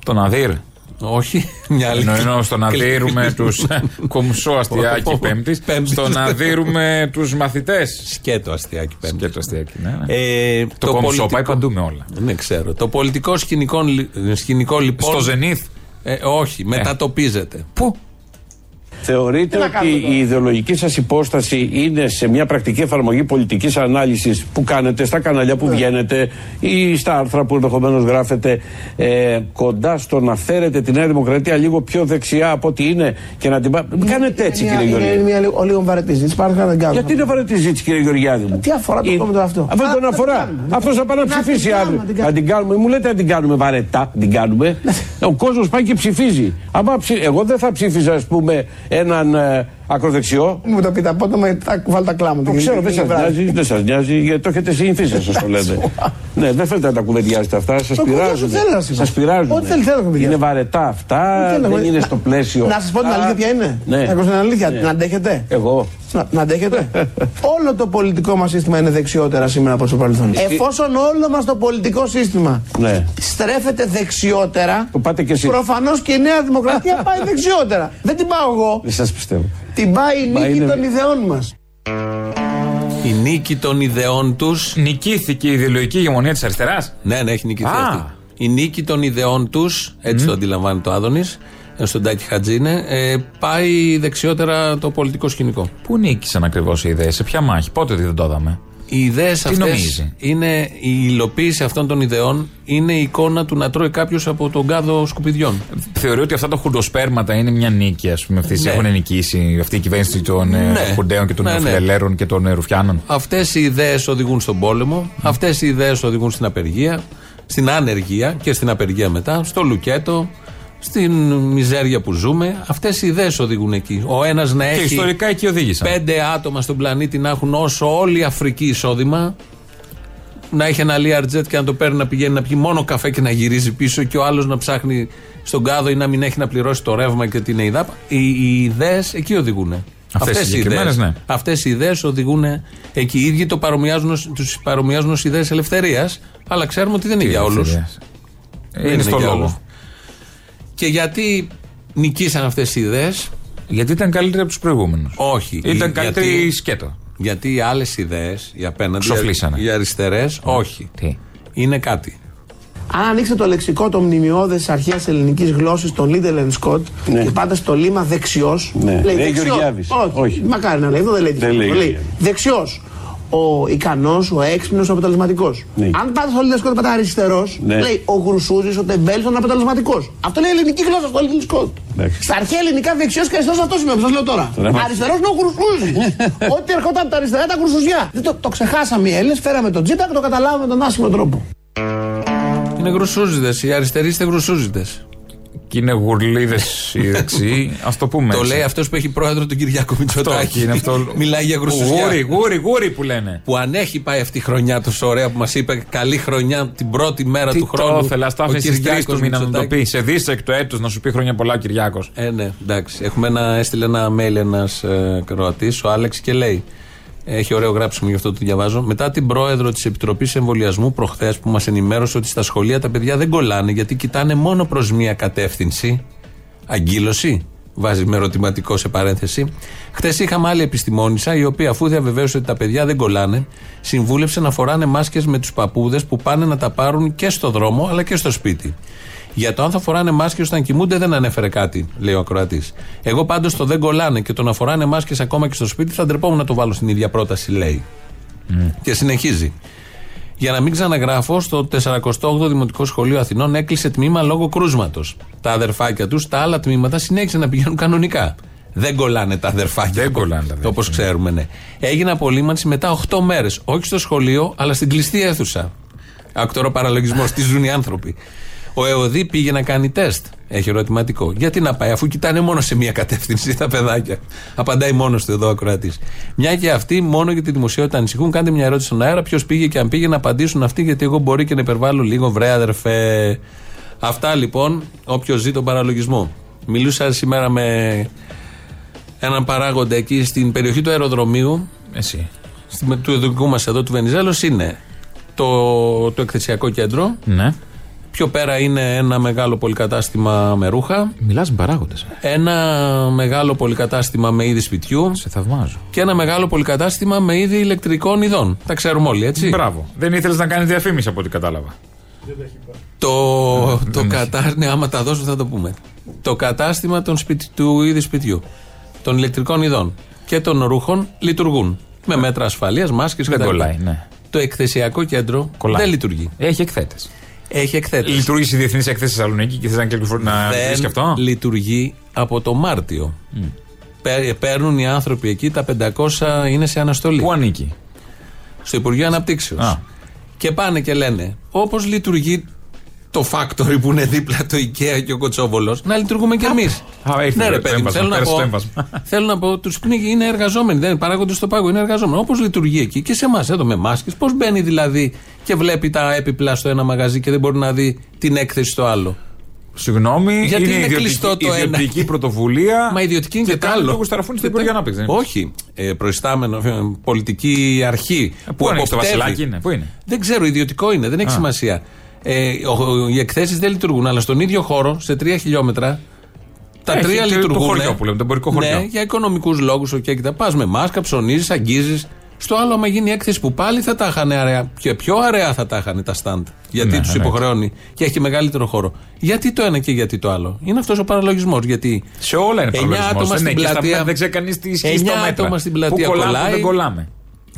Τον Αδύρ. Όχι, μια άλλη. Ενώ, ενώ στο να δίνουμε τους κομψό αστιάκι Πέμπτης, Πέμπτης. στο να δίνουμε τους μαθητές. Σκέτο αστιάκι πέμπτης. Και το αστιάκι, ναι. ναι. Ε, το κομψό πάει παντού με όλα. Δεν ξέρω. Το πολιτικό σκηνικό, λι- σκηνικό λοιπόν. Στο Ζενήθ. Ε, όχι, μετατοπίζεται. Πού; Θεωρείτε Τι να κάνουμε ότι τώρα; η ιδεολογική σας υπόσταση είναι σε μια πρακτική εφαρμογή πολιτικής ανάλυσης που κάνετε στα κανάλια Ναι. που βγαίνετε ή στα άρθρα που ενδεχομένως γράφετε ε, κοντά στο να φέρετε τη Νέα Δημοκρατία λίγο πιο δεξιά από ό,τι είναι και να την πά... Μην κάνετε έτσι, Είναι κύριε μια- Είναι Γεωργιάδη. μια λίγο- λίγο βαρετή ζήτηση. Πάρε να δεν κάνω. Γιατί είναι βαρετή ζήτηση, κύριε Γεωργιάδη μου; Τι αφορά το Είναι- κόμμα το αυτό; Αυτό Α, τον να αφορά. την κάνουμε. Αυτός θα πάει να Να την ψηφίσει κάνουμε, αύριο. να την Να την κάνουμε. Μου λέτε να την κάνουμε βαρετά. Την κάνουμε. Ο κόσμος πάει και ψηφίζει. Άμα ψη- Εγώ δεν θα ψήφιζα, ας πούμε, έναν ε, ακροδεξιό. Μου το πείτε απότομα, θα βάλω τα κλάματα. Το ξέρω, δεν σας νοιάζει, δεν σας νοιάζει, γιατί το έχετε συνηθίσει, σας το λέτε. Ναι, δεν θέλετε να τα κουβεντιάζετε αυτά, σας Το πειράζουν. κουβεντιάζω, θέλω να σας Σα πειράζουν. Ό,τι θέλει, θέλω να κουβεντιάζω. Είναι βαρετά αυτά, θέλω, δεν εγώ- είναι στο πλαίσιο. Να σας πω την αυτά. αλήθεια ποια είναι. Ναι. Να ακούσω την αλήθεια. Ναι. Να αντέχετε. Εγώ. Να, να αντέχετε. όλο το πολιτικό μας σύστημα είναι δεξιότερα σήμερα από το παρελθόν. Εφόσον όλο μας το πολιτικό σύστημα Ναι. στρέφεται δεξιότερα, Το πάτε κι εσείς. προφανώς και η Νέα Δημοκρατία πάει δεξιότερα. Δεν την πάω εγώ. Δεν σας πιστεύω. Την πάει η Μα νίκη είναι- των ιδεών μας. Η νίκη των ιδεών τους. Νικήθηκε η ιδεολογική ηγεμονία της αριστεράς; Ναι, ναι, έχει νικηθεί Α. αυτή. Η νίκη των ιδεών τους, έτσι το αντιλαμβάνει το Άδωνης, στον Τάκη Χατζίνε, ε, πάει δεξιότερα το πολιτικό σκηνικό. Πού νίκησαν ακριβώς οι ιδέες, σε ποια μάχη, πότε δεν το είδαμε; Οι ιδέες αυτές νομίζεις; είναι η υλοποίηση αυτών των ιδεών, είναι η εικόνα του να τρώει κάποιος από τον κάδο σκουπιδιών. Θεωρεί ότι αυτά τα χουντοσπέρματα είναι μια νίκη, ας πούμε. Αυτοί Ναι. έχουν νικήσει αυτή η κυβέρνηση των Ναι. ναι. χουντέων και των Ναι, ναι. νεοφιλελέρων και των ε, ρουφιάνων. Αυτές οι ιδέες οδηγούν στον πόλεμο, αυτές οι ιδέες οδηγούν στην απεργία, στην ανεργία και στην απεργία μετά, στο λουκέτο, στην μιζέρια που ζούμε. Αυτές οι ιδέες οδηγούν εκεί. Ο ένας να Και έχει ιστορικά εκεί οδήγησαν. πέντε άτομα στον πλανήτη να έχουν όσο όλη η Αφρική εισόδημα, να έχει ένα Learjet και να το παίρνει να πηγαίνει να πιει μόνο καφέ και να γυρίζει πίσω και ο άλλος να ψάχνει στον κάδο ή να μην έχει να πληρώσει το ρεύμα και την ΕΙΔΑΠ. Οι, οι ιδέες εκεί οδηγούν. Αυτές οι συγκεκριμένες, ναι. Αυτές οι ιδέες οδηγούν εκεί. Οι ίδιοι το παρομοιάζουν, ως- τους παρομοιάζουν ως ιδέες ελευθερίας, αλλά ξέρουμε ότι δεν είναι για όλους. Ελευθερίας. Δεν Είναι στο για λόγο. Όλους. Και γιατί νικήσαν αυτές οι ιδέες, Γιατί ήταν καλύτερη από τους προηγούμενους. όχι. Ήταν Η- καλύτερη γιατί- η σκέτο. Γιατί οι άλλες ιδέες, οι απέναντι, Ξοφλήσανε. οι αριστερές, όχι. Τι; Είναι κάτι. Αν ανοίξετε το λεξικό των μνημειώδες αρχαίας ελληνικής γλώσσα, τον Λίτελ and Σκοτ, Ναι. και πάτε στο λίμα δεξιός. Ναι. Λέει Γεωργιάδης. Όχι, Όχι. Μακάρι να λέει, εδώ δεν λέει. Δεν λέει Γεωργιάδης. Δεξιός. Ο ικανός, ο έξυπνος, ο αποτελεσματικός. Ναι. Αν πάτε στο Λίτελ Σκοτ, πάτε αριστερός, Ναι. λέει ο γρουσούζη, ο τεμπέλης, ο αποτελεσματικός. Αυτό λέει η ελληνική γλώσσα στο Λίτελ Σκοτ. Εντάξει. Στα αρχαία ελληνικά δεξιός και αριστερός αυτό είναι, σας λέω τώρα. Τώρα είμαστε. Αριστερός είναι ο γρουσούζη. Ό,τι ερχόταν από τα αριστερά ήταν γρουσουζιά. Δεν το, το ξεχάσαμε οι Έλληνες, φέραμε τον Τζίπρα και το καταλάβαμε με τον άσχημο τρόπο. Είναι γρουσούζιδε. Οι αριστεροί είστε γρουσούζιδε. Και είναι γουρλίδες οι δεξιοί. Α το πούμε. Το έτσι. λέει αυτός που έχει πρόεδρο τον Κυριάκο Αυτό Μητσοτάκη. είναι αυτό. Μιλάει για Γούρι, γρουσουζιά. γούρι, γούρι που λένε. Που αν έχει πάει αυτή η χρονιά τόσο ωραία που μας είπε καλή χρονιά την πρώτη μέρα Τι του χρόνου. το ήθελα, στα ο άφησε στις τρεις Κυριάκος του μήνα να το Μητσοτάκης. πει. Σε δίστεκτο έτος να σου πει χρόνια πολλά ο Κυριάκος. Ε, ναι, εντάξει. Έχουμε ένα, έστειλε ένα mail ένας ε, Κροατής, ο Άλεξ, και λέει. Έχει ωραίο γράψιμο, γι' αυτό το διαβάζω. Μετά την πρόεδρο της Επιτροπής Εμβολιασμού προχθές που μας ενημέρωσε ότι στα σχολεία τα παιδιά δεν κολλάνε γιατί κοιτάνε μόνο προς μία κατεύθυνση. Αγκύλωση. Βάζει με ερωτηματικό σε παρένθεση. Χθες είχαμε άλλη επιστημόνισσα η οποία, αφού διαβεβαίωσε ότι τα παιδιά δεν κολλάνε, συμβούλεψε να φοράνε μάσκες με τους παππούδες που πάνε να τα πάρουν και στο δρόμο αλλά και στο σπίτι. Για το αν θα φοράνε μάσκες όταν κοιμούνται δεν ανέφερε κάτι, λέει ο ακροατής. Εγώ πάντως το δεν κολλάνε και το να φοράνε μάσκες ακόμα και στο σπίτι θα ντρεπόμουν να το βάλω στην ίδια πρόταση, λέει. Και συνεχίζει. Για να μην ξαναγράφω, στο 48ο Δημοτικό Σχολείο Αθηνών έκλεισε τμήμα λόγω κρούσματος. Τα αδερφάκια τους, τα άλλα τμήματα συνέχισαν να πηγαίνουν κανονικά. Δεν κολλάνε τα αδερφάκια. Δεν κολλάνε τα αδερφάκια. Όπως ξέρουμε, ναι. Έγινε απολύμανση μετά 8 μέρες. Όχι στο σχολείο, αλλά στην κλειστή αίθουσα. Ακτορό παραλογισμός. Τι ζουν οι άνθρωποι. Ο ΕΟΔΗ πήγε να κάνει τεστ. Έχει ερωτηματικό. Γιατί να πάει, αφού κοιτάνε μόνο σε μία κατεύθυνση τα παιδάκια. Απαντάει μόνος του εδώ ο ακροατής. Μια και αυτοί μόνο για τη δημοσιότητα ανησυχούν. Κάντε μια ερώτηση στον αέρα. Ποιος πήγε και αν πήγε να απαντήσουν αυτοί, γιατί εγώ μπορεί και να υπερβάλλω λίγο, βρέ αδερφέ. Αυτά λοιπόν, όποιος ζει τον παραλογισμό. Μιλούσα σήμερα με έναν παράγοντα εκεί στην περιοχή του αεροδρομίου, Εσύ. στη- του δικού μας εδώ του Βενιζέλος, είναι το, το εκθεσιακό κέντρο. Ναι. Πιο πέρα είναι ένα μεγάλο πολυκατάστημα με ρούχα. Μιλάς με παράγοντες. Ένα μεγάλο πολυκατάστημα με είδη σπιτιού. Σε θαυμάζω. Και ένα μεγάλο πολυκατάστημα με είδη ηλεκτρικών ειδών. Τα ξέρουμε όλοι, έτσι. Μπράβο. Δεν ήθελες να κάνει διαφήμιση από ό,τι κατάλαβα. Το, το έχει. κατάστημα. Ναι, άμα τα δώσουμε θα το πούμε. Το κατάστημα των σπιτι, του είδη σπιτιού. των ηλεκτρικών ειδών και των ρούχων λειτουργούν. Με μέτρα ασφαλείας, μάσκες Δεν κτλ. κολλάει, ναι. Το εκθεσιακό κέντρο Κολλάει. δεν λειτουργεί. Έχει εκθέτες. Έχει εκθέτες. Λειτουργεί η διεθνής έκθεση στη Θεσσαλονίκη και θες να κυκλοφορεί να βρει και αυτό; λειτουργεί από το Μάρτιο. Πέ- Παίρνουν οι άνθρωποι εκεί τα 500 είναι σε αναστολή. Πού ανήκει; Στο Υπουργείο Αναπτύξεως. Α. Και πάνε και λένε, όπως λειτουργεί το factory που είναι δίπλα το IKEA και ο Κοτσόβολος, να λειτουργούμε κι εμείς. Α, ήρθε ναι, το ρε παιδί μου, έμβασμα, θέλω να πέρασε πω. το έμβασμα. Θέλω να πω, τους πνίγει, είναι εργαζόμενοι, δεν είναι παράγοντε στο πάγο, είναι εργαζόμενοι. Όπως λειτουργεί εκεί και σε εμάς εδώ με μάσκες, πώς μπαίνει δηλαδή και βλέπει τα έπιπλα στο ένα μαγαζί και δεν μπορεί να δει την έκθεση στο άλλο; Συγγνώμη, Γιατί είναι ιδιωτική- κλειστό το ένα. ιδιωτική πρωτοβουλία. Μα ιδιωτική είναι και, το κάνει άλλο. το Γουσταραφούνι στην Υπουργεία Ανάπτυξης. δεν είναι; Όχι. Ε, προϊστάμενο, ε, πολιτική αρχή. Πού είναι, στο εποπτεύει. Βασιλάκι είναι, πού είναι; Δεν ξέρω, ιδιωτικό είναι, δεν έχει Α. σημασία. Ε, ο- οι εκθέσεις δεν λειτουργούν, αλλά στον ίδιο χώρο, σε τρία χιλιόμετρα, τα Έχει τρία το- το λειτουργούν. χωριό που λέμε, το εμπορικό χωριό. Ναι, για οικονομικούς λόγους. Okay, Πας με μάσκα, ψωνίζεις, αγγίζεις. Στο άλλο, άμα γίνει έκθεση που πάλι θα τα είχαν αραιά. Και πιο αραιά θα τα είχαν τα stand. Γιατί Ναι, τους εννοείται. υποχρεώνει και έχει μεγαλύτερο χώρο. Γιατί το ένα και γιατί το άλλο. Είναι αυτός ο παραλογισμός. Γιατί Σε όλα είναι Εννιά παραλογισμός. άτομα Δεν στην είναι και στα πλατεία. μέτρα, δεν ξέρει κανείς τι ισχύει Εννιά στο μέτρα. άτομα στην πλατεία Πού κολλάμε, κολλάει. πού δεν κολλάμε.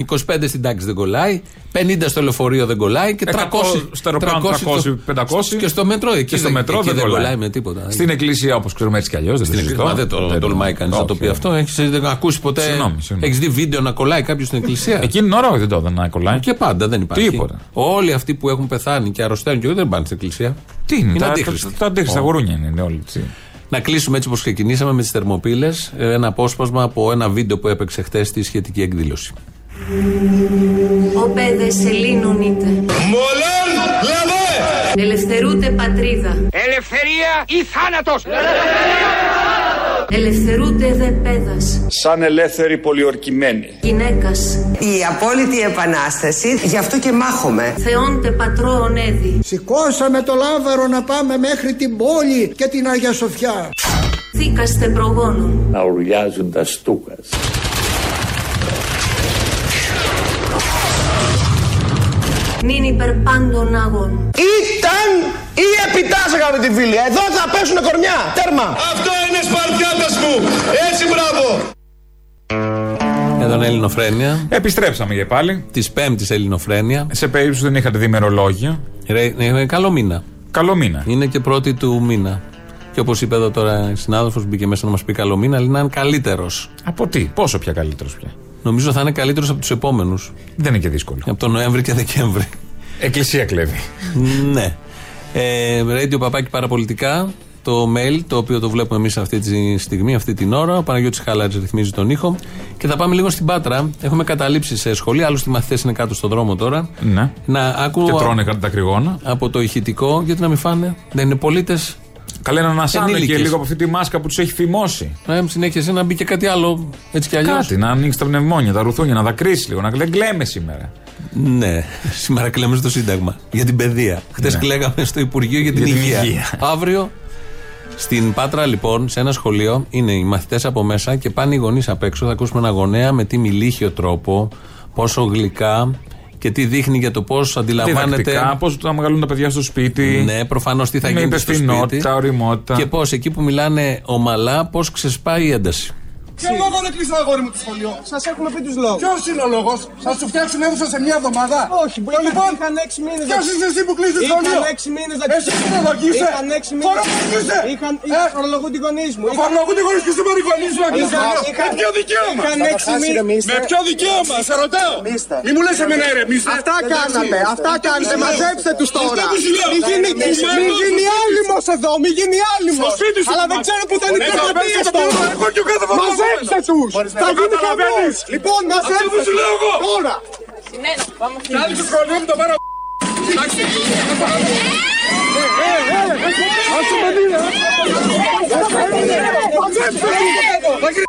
25 στην τάξη δεν κολλάει, 50 στο λεωφορείο δεν κολλάει και 300. 100 στο αεροπλάνο 300, 500. Και στο μετρό εκεί, Και στο δεν- μετρό εκεί δεν κολλάει. με τίποτα. Στην εκκλησία όπως ξέρουμε έτσι κι αλλιώς. Στην εκκλησία. Μα δεν το τολμάει κανείς να το πει αυτό. Έχει ακούσεις ποτέ. Συγγνώμη, συγγνώμη. Έχεις δει βίντεο να κολλάει κάποιος στην εκκλησία; Εκείνη την ώρα όχι, δεν το είδα να κολλάει. Και πάντα δεν υπάρχει. Τίποτα. Όλοι αυτοί που έχουν πεθάνει και αρρωσταίνουν και δεν πάνε στην εκκλησία. Τι είναι, τα- αντίχρηστοι. τα- τα αντίχρηστα Ω. γουρούνια είναι, είναι όλοι. έτσι. Να κλείσουμε έτσι όπως ξεκινήσαμε με τις θερμοπύλες. Ένα απόσπασμα από ένα βίντεο που έπαιξε χθες στη σχετική εκδήλωση. Ο παιδες Ελλήνων είτε. Ελευθερούτε πατρίδα. Ελευθερία ή θάνατος. Ελευθερούτε δε πέδας. Σαν ελεύθεροι πολιορκημένοι. Γυναίκας. Η απόλυτη επανάσταση, γι' αυτό και μάχομαι. Θεόντε πατρόων έδι. Σηκώσαμε το λάβαρο να πάμε μέχρι την πόλη και την Αγία Σοφιά. Θήκαστε προγόνων. Να ουρλιάζουν τα στούκας. Νυν υπερπάντων άγων. Ήταν ή επιτάσσε αγαπητοί φίλοι. Εδώ θα πέσουνε κορμιά. Τέρμα. Αυτό είναι Σπαρτιάτας μου. Έτσι μπράβο. Εδώ είναι Ελληνοφρένια. Επιστρέψαμε και πάλι. Της Πέμπτης Ελληνοφρένια. Σε περίπτωση που δεν είχατε δει μερολόγια. Ρε, είναι καλό μήνα. Καλό μήνα. Είναι και πρώτη του μήνα. Και όπως είπε εδώ τώρα η συνάδελφος, μπήκε μέσα να μας πει καλό μήνα, αλλά να είναι καλύτερος. Από τι, πόσο πια καλύτερος πια; Νομίζω θα είναι καλύτερος από τους επόμενους. Δεν είναι και δύσκολο. Από τον Νοέμβρη και Δεκέμβρη. Εκκλησία κλέβει. ναι. Ε, Radio Παπάκι Παραπολιτικά, το mail, το οποίο το βλέπουμε εμείς αυτή τη στιγμή, αυτή την ώρα. Ο Παναγιώτης Χάλατζη ρυθμίζει τον ήχο. Και θα πάμε λίγο στην Πάτρα. Έχουμε καταλήψει σε σχολεία. Άλλωστε οι μαθητές είναι κάτω στον δρόμο τώρα. Ναι. Να ακούω Και τρώνε κατά τα κρυγόνα. από το ηχητικό, γιατί να μην φάνε. Δεν είναι πολίτες. Καλά να ανασάνε και Ενήλικες. λίγο από αυτή τη μάσκα που τους έχει φημώσει. Ε, συνέχισε να μπει και κάτι άλλο έτσι κι αλλιώς. Κάτι, να ανοίξει τα πνευμόνια, τα ρουθούνια, να δακρύσει λίγο. Να δεν κλαίμε σήμερα. Ναι, σήμερα κλαίμε στο Σύνταγμα για την παιδεία. Χθε Ναι. κλαίγαμε στο Υπουργείο για την, Για την υγεία. υγεία. Αύριο στην Πάτρα, λοιπόν, σε ένα σχολείο είναι οι μαθητές από μέσα και πάνε οι γονείς απ' έξω. Θα ακούσουμε ένα γονέα με τι μιλήχιο τρόπο, πόσο γλυκά και τι δείχνει για το πώς αντιλαμβάνεται. Διδακτικά, πώς θα μεγαλούν τα παιδιά στο σπίτι. Ναι, προφανώς τι θα Με γίνει στο σπίτι. υπευθυνότητα, ωριμότητα. Και πώς εκεί που μιλάνε ομαλά, πώς ξεσπάει η ένταση. Ποιο λόγο δεν κλείσει το αγόρι μου το σχολείο. Σας έχουμε πει τους λόγους. Ποιος είναι ο λόγος, θα σου φτιάξουν αίθουσα σε μια εβδομάδα. Όχι, που λοιπόν, είχαν 6 μήνες. Ποιος είσαι εσύ που κλείσει το σχολείο; Είχαν 6 μήνες να Εσύ φορολογείσαι. Είχαν 6 μήνες. Φορολογείσαι. Είχαν φορολογούν τη γονείς μου. Φορολογούν τη γονείς και σε πάρει γονεί μου να κλείσει το σχολείο. Με ποιο δικαίωμα; Είχαν 6 μήνες. Με ποιο δικαίωμα, σε ρωτάω. Μη μου λες εμένα ηρεμήστε. Αυτά κάναμε, αυτά κάναμε. Μαζέψτε τους τώρα. Μη γίνει μη γίνει άλυμος εδώ, μη γίνει άλυμος. Αλλά δεν ξέρω που θα είναι οι τραυματίε τώρα. Μαζέψτε του. Θα γίνει χαμός. Λοιπόν, μαζέψτε του τώρα. Κάνει το σχολείο μου το πάρω. Εντάξει. Ε, ε, ε, άσε με δίνε. Μαζέψτε του. Θα γίνει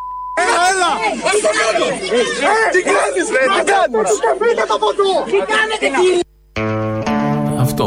Έλα! Ας το κάτω! Τι κάνεις ρε! Τι κάνεις! Φύγε το ποτό! Τι κάνετε Αυτό.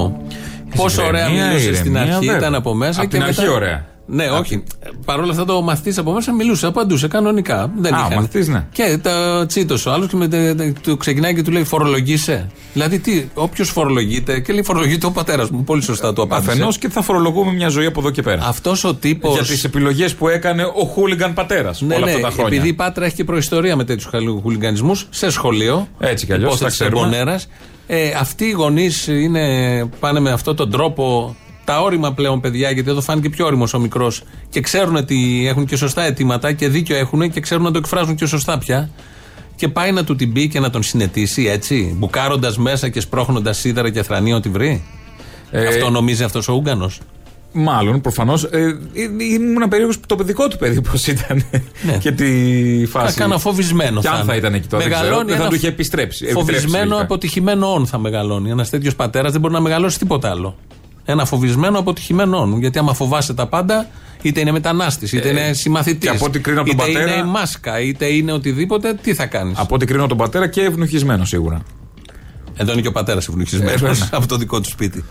Πόσο ωραία Ηρεμία, μιλούσε στην ηρεμία, αρχή, βέβαια. ήταν από μέσα Απ' και την αρχή μετά- ωραία. Ναι, όχι. Παρ' όλα αυτά το μαθητής από μέσα μιλούσε, απαντούσε κανονικά. Δεν Α, ο είχαν. μαθητής, ναι. Και τα τσίτο ο άλλος και με, τε- τε- του ξεκινάει και του λέει φορολογείσαι. Δηλαδή, τι, όποιος φορολογείται και λέει φορολογείται ο πατέρας μου. Πολύ σωστά το απάντησε. Αφενός και θα φορολογούμε μια ζωή από εδώ και πέρα. Αυτός ο τύπο. Για τις επιλογές που έκανε ο χούλιγκαν πατέρας Ναι, όλα ναι, αυτά τα χρόνια. επειδή η Πάτρα έχει και προϊστορία με τέτοιους χουλιγκανισμούς σε σχολείο. Έτσι κι αλλιώς, υπόσταση τα ξέρουμε. Μπονέρας. Ε, αυτοί οι γονείς πάνε με αυτόν τον τρόπο τα όρημα πλέον παιδιά, γιατί εδώ φάνηκε πιο όριμος ο μικρός και ξέρουν ότι έχουν και σωστά αιτήματα και δίκιο έχουν και ξέρουν να το εκφράζουν και σωστά πια. Και πάει να του την πει και να τον συνετίσει έτσι, μπουκάροντας μέσα και σπρώχνοντας σίδερα και θρανία ό,τι βρει. Ε, Αυτό νομίζει αυτός ο Ούγκανο. Μάλλον, προφανώς. Ε, ε, ήμουν περίεργος το παιδικό του παιδί πώς ήταν. και τη φάση. Θα κάνω φοβισμένο. Κι αν θα ήταν εκεί τώρα. δεν ξέρω, δεν θα ένας του είχε επιστρέψει. Φοβισμένο, επιτρέψει τελικά. αποτυχημένο όν θα μεγαλώνει. Ένας τέτοιος πατέρας δεν μπορεί να μεγαλώσει τίποτα άλλο. Ένα φοβισμένο, αποτυχημένο όν. Γιατί άμα φοβάσαι τα πάντα, είτε είναι μετανάστης, είτε Ε, είναι συμμαθητής. και από ό,τι κρίνω από τον είτε πατέρα- είναι μάσκα, είτε είναι οτιδήποτε, τι θα κάνεις; Από ό,τι κρίνω τον πατέρα και ευνοχισμένος σίγουρα. Εδώ είναι και ο πατέρας ευνοχισμένος Ε, βέβαια. από το δικό του σπίτι.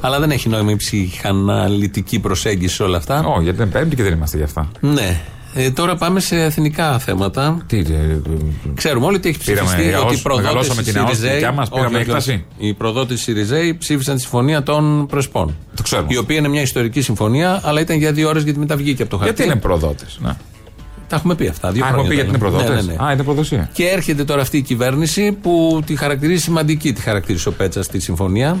Αλλά δεν έχει νόημα η ψυχαναλυτική προσέγγιση σε όλα αυτά. Όχι, γιατί είναι πέμπτη και δεν είμαστε γι' αυτά. Ναι. Ε, τώρα πάμε σε εθνικά θέματα. Τι, ε, ε, Ξέρουμε όλοι ότι έχει Πήραμε ψηφιστεί ΑΟΣ, ότι οι προδότες μεγαλώσαμε την ΑΟΣ Σιριζέοι- δικιά μας, πήραμε Όχι, όχι, έκταση. όχι. Οι προδότε Σιριζέοι ψήφισαν τη συμφωνία των Πρεσπών. Το ξέρουμε. Η οποία είναι μια ιστορική συμφωνία, αλλά ήταν για δύο ώρες γιατί μετά βγήκε από το χαρτί. Γιατί είναι προδότε. Ναι. Τα έχουμε πει αυτά. Δύο Α, έχουμε πει χρόνια γιατί είναι τώρα. προδότε. Ναι, ναι, ναι. Α, είναι προδοσία. Και έρχεται τώρα αυτή η κυβέρνηση που τη χαρακτηρίζει σημαντική. Τη χαρακτήρισε ο Πέτσας στη συμφωνία.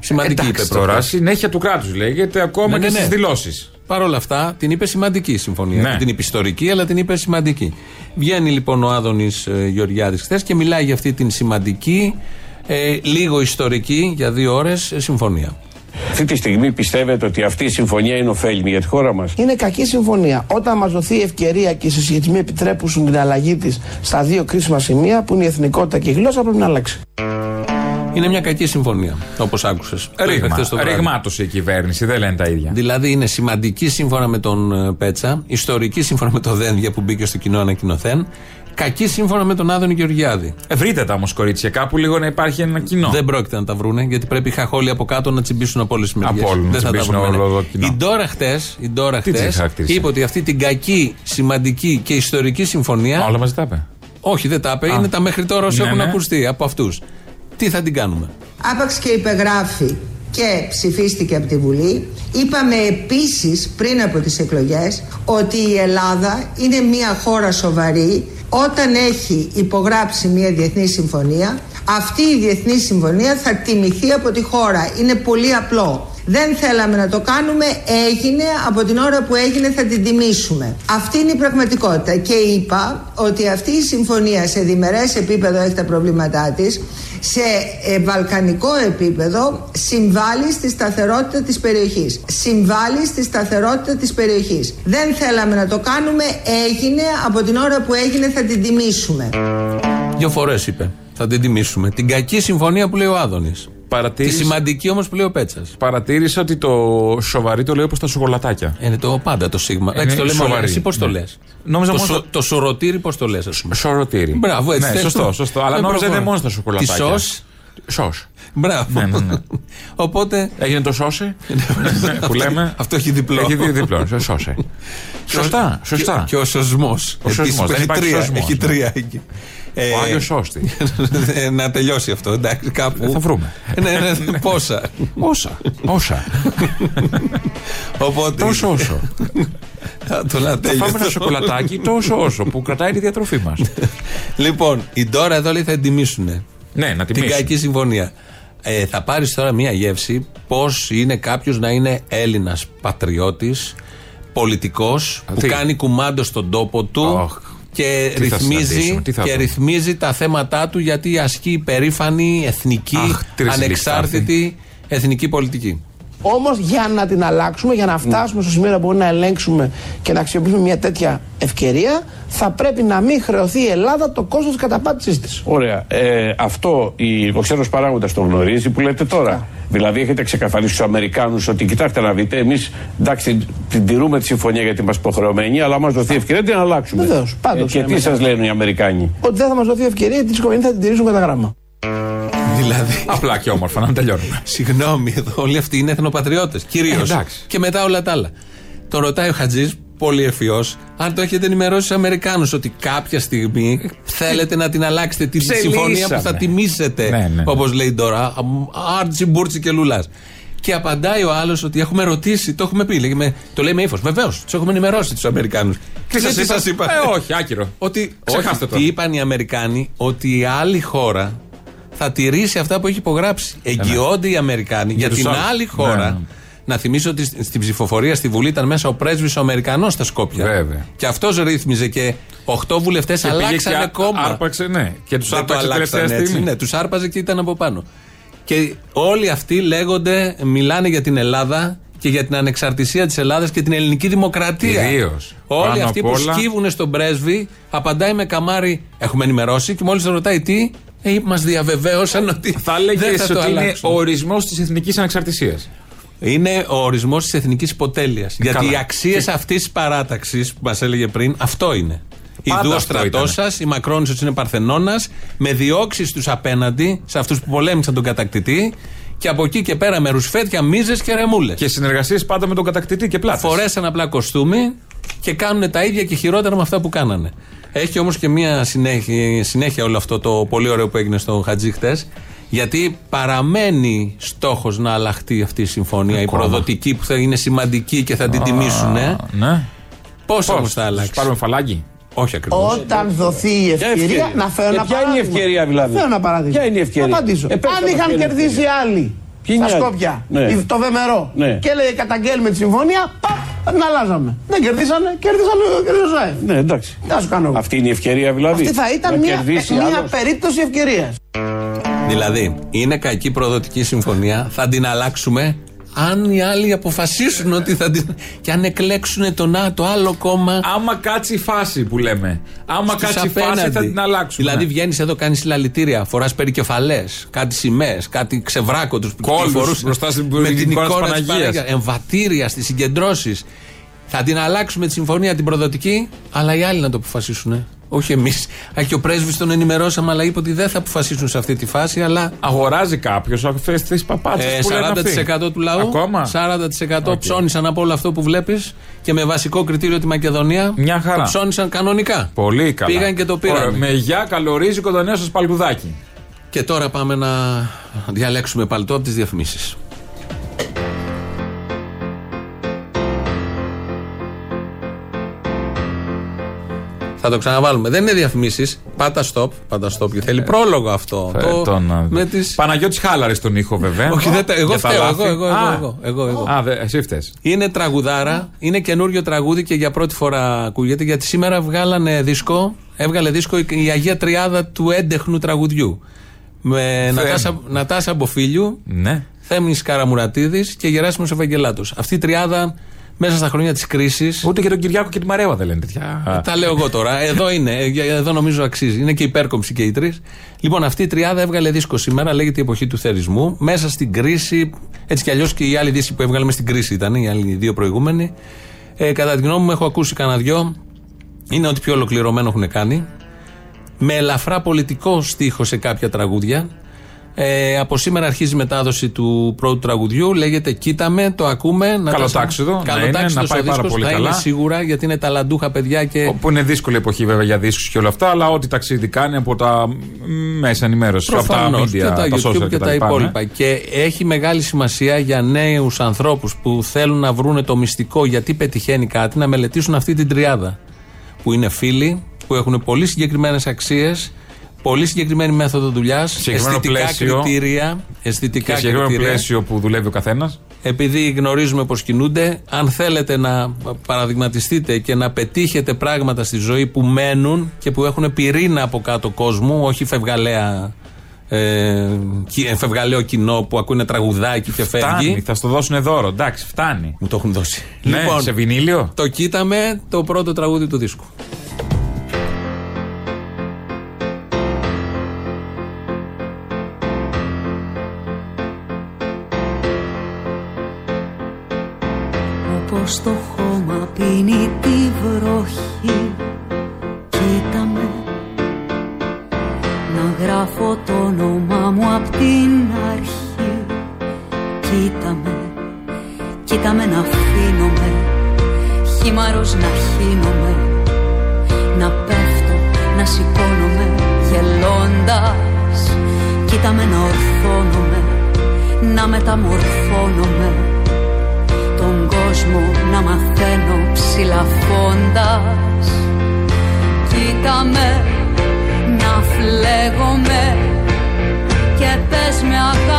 Σημαντική είπε Εντάξει, τώρα προχθές. συνέχεια του κράτους λέγεται ακόμα Ναι, και ναι, στις ναι. δηλώσεις. Παρ' όλα αυτά την είπε σημαντική η συμφωνία. Ναι. Δεν την είπε ιστορική, αλλά την είπε σημαντική. Βγαίνει λοιπόν ο Άδωνης ε, Γεωργιάδης χθες και μιλάει για αυτή την σημαντική, ε, λίγο ιστορική για δύο ώρες συμφωνία. Αυτή τη στιγμή πιστεύετε ότι αυτή η συμφωνία είναι ωφέλιμη για τη χώρα μας; Είναι κακή συμφωνία. Όταν μας δοθεί η ευκαιρία και οι συσχετισμοί επιτρέπουν την αλλαγή της στα δύο κρίσιμα σημεία που είναι η εθνικότητα και η γλώσσα, πρέπει να αλλάξει. Είναι μια κακή συμφωνία, όπως άκουσες. Ρήγμα. Ρηγμάτωσε η κυβέρνηση, δεν λένε τα ίδια. Δηλαδή είναι σημαντική σύμφωνα με τον ε, Πέτσα, ιστορική σύμφωνα με το Δένδια που μπήκε στο κοινό ανακοινωθέν, κακή σύμφωνα με τον Άδωνη Γεωργιάδη. Ε, βρείτε τα όμως, κορίτσια, κάπου λίγο να υπάρχει ένα κοινό. Δεν πρόκειται να τα βρούνε, γιατί πρέπει οι χαχόλοι από κάτω να τσιμπήσουν από όλες τις μεριές. Από όλους να Δεν θα τα τσιμπήσουν βρούνε. όλο το κοινό. Η Ντόρα χτες Τι της χαρακτήρισε; είπε ότι αυτή την κακή, σημαντική και ιστορική συμφωνία. Όλα μαζί τα είπε. Όχι, δεν τα είπε, Α. είναι τα μέχρι τώρα όσο Ναι, έχουν ναι. ακουστεί από αυτούς. Τι θα την κάνουμε; Άπαξ και υπεγράφει και ψηφίστηκε από τη Βουλή. Είπαμε επίσης πριν από τις εκλογές ότι η Ελλάδα είναι μια χώρα σοβαρή όταν έχει υπογράψει μια διεθνή συμφωνία. Αυτή η διεθνή συμφωνία θα τιμηθεί από τη χώρα. Είναι πολύ απλό. Δεν θέλαμε να το κάνουμε, έγινε, από την ώρα που έγινε θα την τιμήσουμε. Αυτή είναι η πραγματικότητα και είπα ότι αυτή η συμφωνία σε διμερές επίπεδο έχει τα προβλήματά της, σε ε, βαλκανικό επίπεδο συμβάλλει στη σταθερότητα της περιοχής. Συμβάλλει στη σταθερότητα της περιοχής. Δεν θέλαμε να το κάνουμε, έγινε, από την ώρα που έγινε θα την τιμήσουμε. Δύο φορές είπε. Θα την τιμήσουμε. Την κακή συμφωνία που λέει ο Άδωνη. Τη Παρατήρησε, σημαντική όμως που λέει ο Πέτσας. παρατήρησα ότι το σοβαρή το λέει όπως τα σοκολατάκια. Είναι το πάντα το σίγμα. Είναι Έτσι το λέμε σοβαρή. όλοι. Εσύ πώς το Ναι. λε. Νόμιζα το, μόνο σο- το- το σωρωτήρι πώς το λες, ας πούμε; Σορωτήρι. Μπράβο, έτσι. Ναι, θες σωστό, το. σωστό. Αλλά Ε, νόμιζα προχωρά. δεν μόνο στα σοκολατάκια. Τη σως. Σως. Μπράβο. Ναι, ναι, ναι. Οπότε. Έγινε το σώσε; που λέμε. Αυτό έχει διπλό. Έχει δύο διπλό. σε Σώσε. Σωστά, σωστά. Και ο σωσμός. Ο σωσμός, δεν Έχει υπάρχει τρία. σωσμός, Έχει ναι. τρία εκεί. Ε, Ο Άγιος Σώστη. να τελειώσει αυτό, εντάξει, κάπου. Ε, θα βρούμε. ναι, ναι, πόσα. Όσα. Όσα. Οπότε. Τόσο όσο. Το λέω Θα τέλειο. φάμε ένα σοκολατάκι τόσο όσο που κρατάει τη διατροφή μας. Λοιπόν, η Ντόρα εδώ λέει θα την τιμήσουν. Ναι, να Την τιμήσουμε. κακή συμφωνία. Ε, θα πάρεις τώρα μία γεύση πώς είναι κάποιος να είναι Έλληνας πατριώτης, πολιτικός, που τι; κάνει κουμάντο στον τόπο του Αχ, και, τι θα ρυθμίζει, συναντήσουμε, τι θα και δούμε. ρυθμίζει τα θέματα του γιατί ασκεί υπερήφανη, εθνική, Αχ, τι ρε ανεξάρτητη εθνική πολιτική. Όμως για να την αλλάξουμε, για να φτάσουμε στο σημείο να μπορούμε να ελέγξουμε και να αξιοποιήσουμε μια τέτοια ευκαιρία, θα πρέπει να μην χρεωθεί η Ελλάδα το κόστος της καταπάτησής της. Ωραία. Ε, αυτό η, ο ξένος παράγοντας το γνωρίζει που λέτε τώρα. Δηλαδή έχετε ξεκαθαρίσει στους Αμερικάνους ότι κοιτάξτε να δείτε, εμείς εντάξει την τηρούμε τη συμφωνία γιατί είμαστε υποχρεωμένοι, αλλά μας δοθεί ευκαιρία την αλλάξουμε. Βεβαίως, πάντως, Ε, και τι ε, σας λένε οι Αμερικάνοι; Ότι δεν θα μας δοθεί ευκαιρία, τη συμφωνία θα την τηρήσουν κατά γράμμα. Δηλαδή, Απλά και όμορφα, να τελειώνουμε. Συγγνώμη, εδώ όλοι αυτοί είναι εθνοπατριώτες. Κυρίως. Ε, εντάξει. και μετά όλα τα άλλα. Τον ρωτάει ο Χατζής, πολύ ευφυός, αν το έχετε ενημερώσει στους Αμερικάνους ότι κάποια στιγμή θέλετε να την αλλάξετε την Ψελίσαμε. συμφωνία που θα τιμήσετε. Ναι, ναι. Όπως λέει τώρα. Άρτσι, μπούρτσι και λουλά. Και απαντάει ο άλλος ότι έχουμε ρωτήσει, το έχουμε πει. Λέει, με- το λέει με ύφος. Βεβαίως, τους έχουμε ενημερώσει τους Αμερικάνους. Τι σας είπα; σας είπα; Ε, όχι, άκυρο. Ότι, Ξεχάστε όχι, το. τι είπαν οι Αμερικάνοι, ότι η άλλη χώρα θα τηρήσει αυτά που έχει υπογράψει. Εγγυώνται οι Αμερικάνοι για, Για τους την άλλους. άλλη χώρα. Ναι, ναι. Να θυμίσω ότι στην στην ψηφοφορία στη Βουλή ήταν μέσα ο πρέσβης ο Αμερικανός στα Σκόπια. Βέβαια. Και αυτός ρύθμιζε και 8 βουλευτές Και πήγε αλλάξανε και κόμμα. άρπαξε, ναι. Και τους Δεν το άρπαξε τελευταία αλλάξανε έτσι. στιγμή. Ναι, τους άρπαζε και ήταν από πάνω. Και όλοι αυτοί λέγονται, μιλάνε για την Ελλάδα και για την ανεξαρτησία της Ελλάδας και την ελληνική δημοκρατία. Κυρίως. Όλοι Πάνω αυτοί απ' που όλα. σκύβουν στον πρέσβη, απαντάει με καμάρι, έχουμε ενημερώσει και μόλις τον ρωτάει τι, ε, μας διαβεβαίωσαν ότι. Θα δεν έλεγε θα το ότι είναι αλλάξουν. ο ορισμός της εθνικής ανεξαρτησίας. Είναι ο ορισμός της εθνικής υποτέλειας. Γιατί Ε, καλά. οι αξίες Και- αυτής της παράταξης που μας έλεγε πριν, αυτό είναι. Πάντα Ιδού ο αυτό στρατό ήτανε. σα, η Μακρόνισο είναι Παρθενώνας, με διώξεις τους απέναντι, σε αυτούς που πολέμησαν τον κατακτητή, και από εκεί και πέρα με ρουσφέτια, μίζες και ρεμούλες. Και συνεργασίες πάντα με τον κατακτητή και πλάτες. Φορέσαν απλά κοστούμι και κάνουν τα ίδια και χειρότερα με αυτά που κάνανε. Έχει όμως και μια συνέχεια, συνέχεια όλο αυτό το πολύ ωραίο που έγινε στο Χατζή χτες. Γιατί παραμένει στόχος να αλλάχτεί αυτή η συμφωνία, η Ακόμα. προδοτική που θα είναι σημαντική και θα την τιμήσουν. Ναι. Πώς Πώς, όμως θα τους αλλάξει; Πάρουμε φαλάκι; Όχι ακριβώς. Όταν δοθεί η ευκαιρία, ευκαιρία; να φέρω Ε, ένα ποια είναι η παράδειγμα. ευκαιρία, δηλαδή; Φέρω ένα παράδειγμα. Ποια είναι η ευκαιρία; Θα απαντήσω. Ε, πες Αν μας, είχαν ποια είναι η κερδίσει ευκαιρία; άλλοι Ποιοι είναι στα οι άλλοι; Σκόπια, Ναι. η- το Βεμερό Ναι. και έλεγε καταγγέλνουμε τη συμφωνία, παπ, την αλλάζαμε. Δεν κερδίσανε, κέρδισαν ο κ. Ζωάεφ. Ναι, εντάξει. Τι να σου κάνω εγώ. Αυτή είναι η ευκαιρία δηλαδή. Αυτή θα ήταν Να μια, κερδίσει μια άλλος. περίπτωση ευκαιρίας. Δηλαδή, είναι κακή προδοτική συμφωνία, θα την αλλάξουμε αν οι άλλοι αποφασίσουν ότι θα την. και αν εκλέξουν το, να, το άλλο κόμμα. Άμα κάτσει η φάση που λέμε. Άμα στους κάτσει η φάση θα απέναντι. την αλλάξουμε. Δηλαδή βγαίνεις εδώ, κάνεις συλλαλητήρια, φοράς περικεφαλαίες, κάτι σημαίες, κάτι ξεβράκωτους που Κόλους κυκλοφορούσαν μπροστά στην με την εικόνα της εικόνα της Παναγίας. Παναγίας. Εμβατήρια στις συγκεντρώσεις. Θα την αλλάξουμε τη συμφωνία την προδοτική, αλλά οι άλλοι να το αποφασίσουν. Όχι εμείς. Και ο πρέσβης τον ενημερώσαμε, αλλά είπε ότι δεν θα αποφασίσουν σε αυτή τη φάση, αλλά Αγοράζει κάποιος αυτές τις παπάτσες ε, που λένε αυτοί. 40% του λαού. Ακόμα; 40% Οκ. ψώνισαν από όλο αυτό που βλέπεις και με βασικό κριτήριο τη Μακεδονία. Μια χαρά. Το ψώνισαν κανονικά. Πολύ καλά. Πήγαν και το πήραν. Ωραία, Με γεια καλορίζικο το νέος σας παλκουδάκι. Και τώρα πάμε να διαλέξουμε παλτό από τις διαφημίσεις. Θα το ξαναβάλουμε. Δεν είναι διαφημίσεις. Πάτα stop. Πάτα stop. Και θέλει πρόλογο αυτό. Ε, το, τον, με τις... Παναγιώτης Χάλαρης τον ήχο βέβαια. Όχι, δεν τα- εγώ Για τα φταίω, λάθη. εγώ, εγώ, Α, εγώ, εγώ, εγώ. Α, δε, εσύ φταίς. Είναι τραγουδάρα, είναι καινούριο τραγούδι και για πρώτη φορά ακούγεται γιατί σήμερα βγάλανε δίσκο, έβγαλε δίσκο η η Αγία Τριάδα του έντεχνου τραγουδιού. Με Νατάσα, Νατάσα Μποφίλιου, Ναι. Θέμης Καραμουρατίδης και Γεράσιμος Ευαγγελάτος. Αυτή η τριάδα μέσα στα χρόνια της κρίσης Ούτε και τον Κυριάκο και τη Μαρέβα δεν λένε τέτοια. τα λέω εγώ τώρα. Εδώ είναι. Ε, Εδώ νομίζω αξίζει. Είναι και υπέρκομψη και οι τρεις. Λοιπόν, αυτή η τριάδα έβγαλε δίσκο σήμερα. Λέγεται η εποχή του θερισμού. Μέσα στην κρίση. Έτσι κι αλλιώς και οι άλλοι δίσκοι που έβγαλε μέσα στην κρίση ήταν. Οι άλλοι δύο προηγούμενοι. Ε, κατά τη γνώμη μου, έχω ακούσει κανένα δυο. Είναι ό,τι πιο ολοκληρωμένο έχουν κάνει. Με ελαφρά πολιτικό στίχο σε κάποια τραγούδια. Ε, από σήμερα αρχίζει η μετάδοση του πρώτου τραγουδιού. Λέγεται Κοίταμε, το ακούμε. Να Καλοτάξιδο, να είναι, Καλοτάξιδο να πάει ο πάρα δίσκος, πολύ θα καλά. Είναι σίγουρα γιατί είναι ταλαντούχα παιδιά και Όπου είναι δύσκολη εποχή βέβαια για δίσκους και όλα αυτά, αλλά ό,τι ταξίδι κάνει από τα μ, μέσα ενημέρωσης, από τα Προφανώς, media, και τα τα YouTube social και τα, λοιπά, υπόλοιπα. ναι. Και έχει μεγάλη σημασία για νέους ανθρώπους που θέλουν να βρούνε το μυστικό γιατί πετυχαίνει κάτι να μελετήσουν αυτή την τριάδα. Που είναι φίλοι, που έχουν πολύ συγκεκριμένες αξίες, πολύ συγκεκριμένη μέθοδο δουλειάς, Συγκεκριμένο αισθητικά πλαίσιο. κριτήρια. Αισθητικά Και συγκεκριμένο κριτήρια. πλαίσιο που δουλεύει ο καθένας. Επειδή γνωρίζουμε πώς κινούνται, αν θέλετε να παραδειγματιστείτε και να πετύχετε πράγματα στη ζωή που μένουν και που έχουν πυρήνα από κάτω κόσμου, όχι φευγαλέα. Ε, κι- φευγαλαίο κοινό που ακούνε τραγουδάκι και Φτάνει, φεύγει. θα στο δώσουν δώρο. Εντάξει, φτάνει. Μου το έχουν δώσει. Ναι, σε βινίλιο. το κοίταμε το πρώτο τραγούδι του δίσκου. στο χώμα πίνει τη βροχή. Κοίτα με να γράφω το όνομά μου απ' την αρχή. Κοίτα με, κοίτα με να αφήνομαι. Χήμαρος να χύνομαι. Να πέφτω, να σηκώνομαι γελώντας. Κοίτα με να ορθώνομαι, να μεταμορφώνομαι κόσμο να μαθαίνω ψηλαφώντας Κοίτα με να φλέγομαι και πες με αγάπη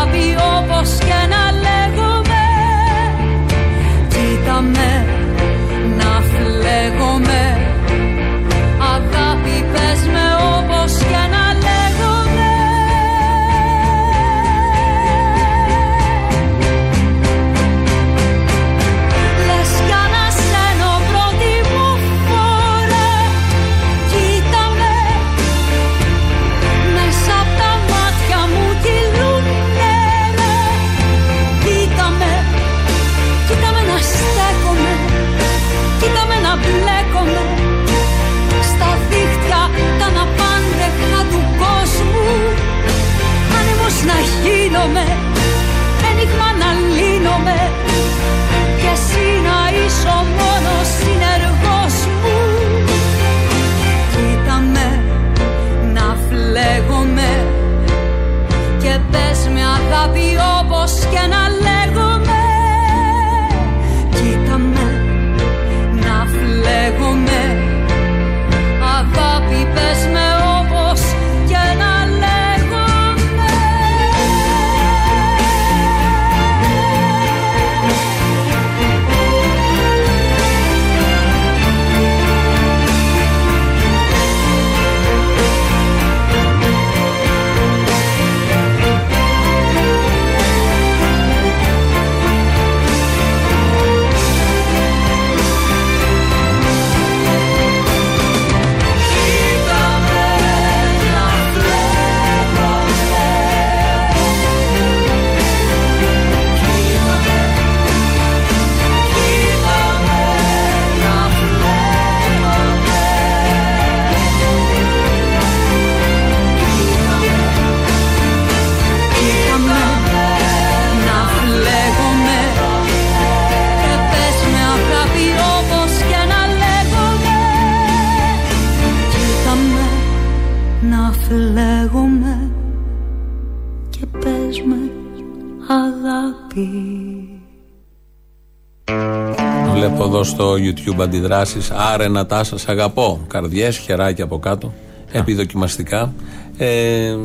στο YouTube αντιδράσεις. Άρε Νατάσα, σ' αγαπώ. Καρδιές, χεράκια από κάτω. Επιδοκιμαστικά. Ε, ε,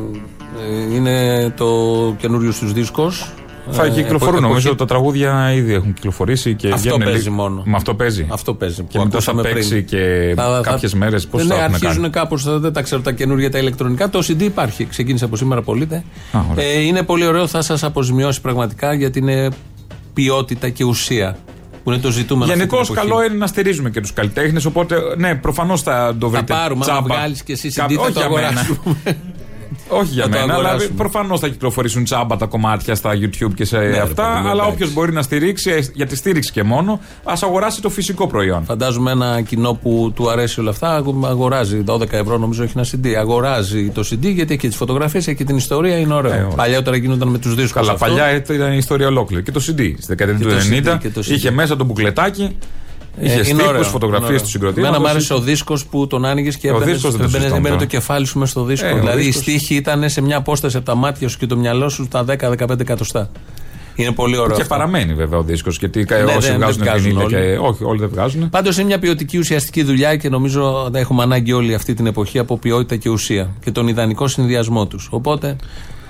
είναι το καινούριο του δίσκο. Θα κυκλοφορούν νομίζω τα τραγούδια ήδη έχουν κυκλοφορήσει και Αυτό βγαίνουν παίζει λίγο- μόνο. Με αυτό παίζει. Αυτό παίζει. Και που μετά θα ακούσαμε παίξει πριν. και Θα- θα- κάποιες μέρες. Πώς ναι, θα έχουν αρχίζουν κάνει. κάπως, δεν τα ξέρω τα καινούργια τα ηλεκτρονικά. Το CD υπάρχει, ξεκίνησε από σήμερα πωλείται. Α, ωραία. Ε, είναι πολύ ωραίο, θα σας αποζημιώσει πραγματικά γιατί είναι ποιότητα και ουσία. Που είναι το ζητούμενο. αυτή Γενικώς την εποχή. καλό είναι να στηρίζουμε και τους καλλιτέχνες. Οπότε, ναι, προφανώς θα το Θα βρείτε. πάρουμε, τσάμπα. αν βγάλεις και εσύ Κάποιο- CD, θα όχι το για μένα. αγοράσουμε. Όχι για Θα το μένα, αλλά αγοράσουμε. προφανώς θα κυκλοφορήσουν τσάμπα τα κομμάτια στα YouTube και σε Ναι, ρε αυτά. παιδί μου, αλλά εντάξει. όποιος μπορεί να στηρίξει, ε, για τη στήριξη και μόνο, ας αγοράσει το φυσικό προϊόν. Φαντάζομαι ένα κοινό που του αρέσει όλα αυτά αγοράζει 12 ευρώ, νομίζω έχει ένα CD. Αγοράζει το CD γιατί έχει τις φωτογραφίες, έχει την ιστορία, είναι ωραίο. Ε, ωραία. Παλιότερα γίνονταν με τους δίσκους. Καλά, παλιά ήταν η ιστορία ολόκληρη. Και το CD στη δεκαετία Και του το 90 CD, και το CD. είχε μέσα το μπουκλετάκι. Είχες Ε, στίχους, φωτογραφίες του συγκροτήματο. Εμένα μου άρεσε ο δίσκος που τον άνοιγες και Ο έμπαινες δίσκος δεν το έμπαινε- συζητάμε έμπαινε το τώρα. κεφάλι σου μέσα στο δίσκο. Ε, ο δηλαδή δίσκος- η στίχη ήταν σε μια απόσταση από τα μάτια σου και το μυαλό σου στα 10-15 εκατοστά. Είναι πολύ ωραίο. Και αυτό. παραμένει βέβαια ο δίσκος. Γιατί Ναι, όσοι δεν- βγάζουν δεν βγάζουν 50 και. όλοι. Όχι, όλοι δεν βγάζουν. Πάντως είναι μια ποιοτική ουσιαστική δουλειά και νομίζω θα έχουμε ανάγκη όλη αυτή την εποχή από ποιότητα και ουσία και τον ιδανικό συνδυασμό τους. Οπότε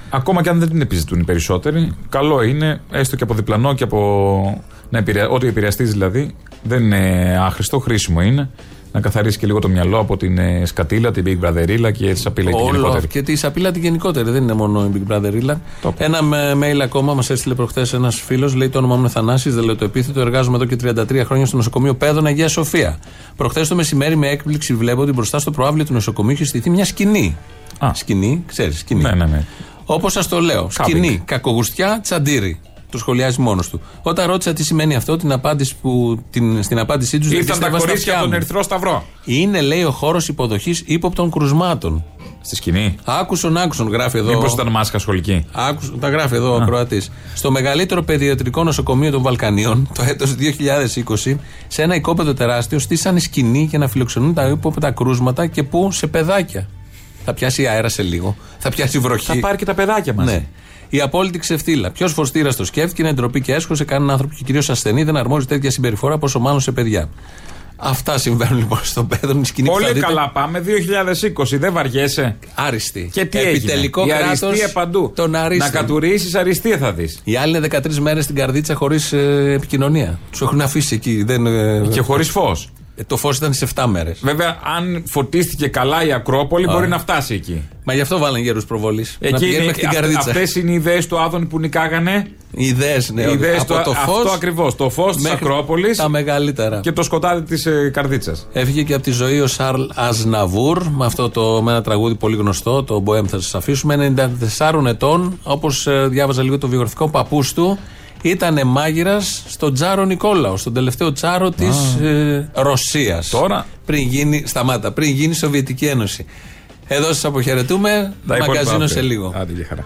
Ακόμα και αν δεν την επιζητούν οι περισσότεροι, καλό είναι έστω και από διπλανό και από. Να επηρεα... Ό,τι επηρεαστείς δηλαδή δεν είναι άχρηστο, χρήσιμο είναι. Να καθαρίσει και λίγο το μυαλό από την ε, σκατήλα, την Big Brotherilla και τη σαπίλα και Όλο γενικότερη. και τη σαπίλα τη γενικότερη. Δεν είναι μόνο η Big Brother Illa. Ένα με- mail ακόμα μας έστειλε προχθές ένας φίλος. Λέει το όνομά μου είναι Θανάσης, δεν λέω το επίθετο. Εργάζομαι εδώ και 33 χρόνια στο νοσοκομείο Πέδων Αγία Σοφία. Προχθές το μεσημέρι με έκπληξη βλέπω ότι μπροστά στο προάβλιο του νοσοκομείου έχει στηθεί μια σκηνή. Σκηνή, ξέρεις, σκηνή. Ναι, ναι, ναι. Όπως σας το λέω. Σκηνή, κακογουστιά, τσαντήρι. Το σχολιάζει μόνος του. Όταν ρώτησα τι σημαίνει αυτό, την απάντηση που, την, στην απάντησή τους δεν Ήρθαν τα πίστευα στα κορίτσια αυτιά από τον μου. Ερυθρό Σταυρό. Είναι, λέει, ο χώρος υποδοχής ύποπτων κρουσμάτων. Στη σκηνή. Άκουσον, άκουσον, γράφει εδώ. Μήπως ήταν μάσκα σχολική. Άκουσον, τα γράφει εδώ ο Κροατής. Στο μεγαλύτερο παιδιατρικό νοσοκομείο των Βαλκανίων, το έτος 2020, σε ένα οικόπεδο τεράστιο, στήσανε σκηνή για να φιλοξενούν τα ύποπτα κρούσματα και που σε παιδάκια. Θα πιάσει αέρα σε λίγο. Θα πιάσει βροχή. Θα πάρει και τα παιδάκια μας. Ναι. Η απόλυτη ξεφτύλα. Ποιος φωστήρας το σκέφτηκε, είναι ντροπή και έσχος σε κανέναν άνθρωπο και κυρίως ασθενή δεν αρμόζει τέτοια συμπεριφορά, πόσο μάλλον σε παιδιά. Αυτά συμβαίνουν λοιπόν στον Πέδρο. Η σκηνή που θα Πολύ δείτε- καλά πάμε. 2020, δεν βαριέσαι. Άριστη. Και τι Επιτελικό έγινε. Η κράτος αριστεία παντού. των αρίστων. Να κατουρίσεις αριστεία θα δεις. Οι άλλοι είναι 13 μέρες στην καρδίτσα χωρίς επικοινωνία. Τους έχουν αφήσει εκεί. Δεν, ε, Και χωρίς φως. Ε, το φως ήταν σε 7 μέρες. Βέβαια, αν φωτίστηκε καλά η Ακρόπολη, Α. μπορεί να φτάσει εκεί. Μα γι' αυτό βάλανε γέρου προβολή. Να Εκεί πηγαίνει μέχρι την καρδίτσα. Αυτές είναι οι ιδέες του Άδωνη που νικάγανε. Οι ιδέες, ναι. Οι ιδέες από του- το φως. αυτό ακριβώς, το φως της Ακρόπολης Τα μεγαλύτερα. Και το σκοτάδι της ε, καρδίτσας. Έφυγε και από τη ζωή ο Σαρλ Αζναβούρ με αυτό το με ένα τραγούδι πολύ γνωστό, το Μποέμ θα σας αφήσουμε. 94 ετών, όπως διάβαζα λίγο το βιογραφικό παππούς του, ήταν μάγειρας στον Τζάρο Νικόλαο, στον τελευταίο Τζάρο της ε, Ρωσίας. Τώρα; Πριν γίνει, σταμάτα, πριν γίνει η Σοβιετική Ένωση. Εδώ σας αποχαιρετούμε. Τα υπόλοιπα Μαγκαζίνο αύριο. σε λίγο. Άντε, για χαρά.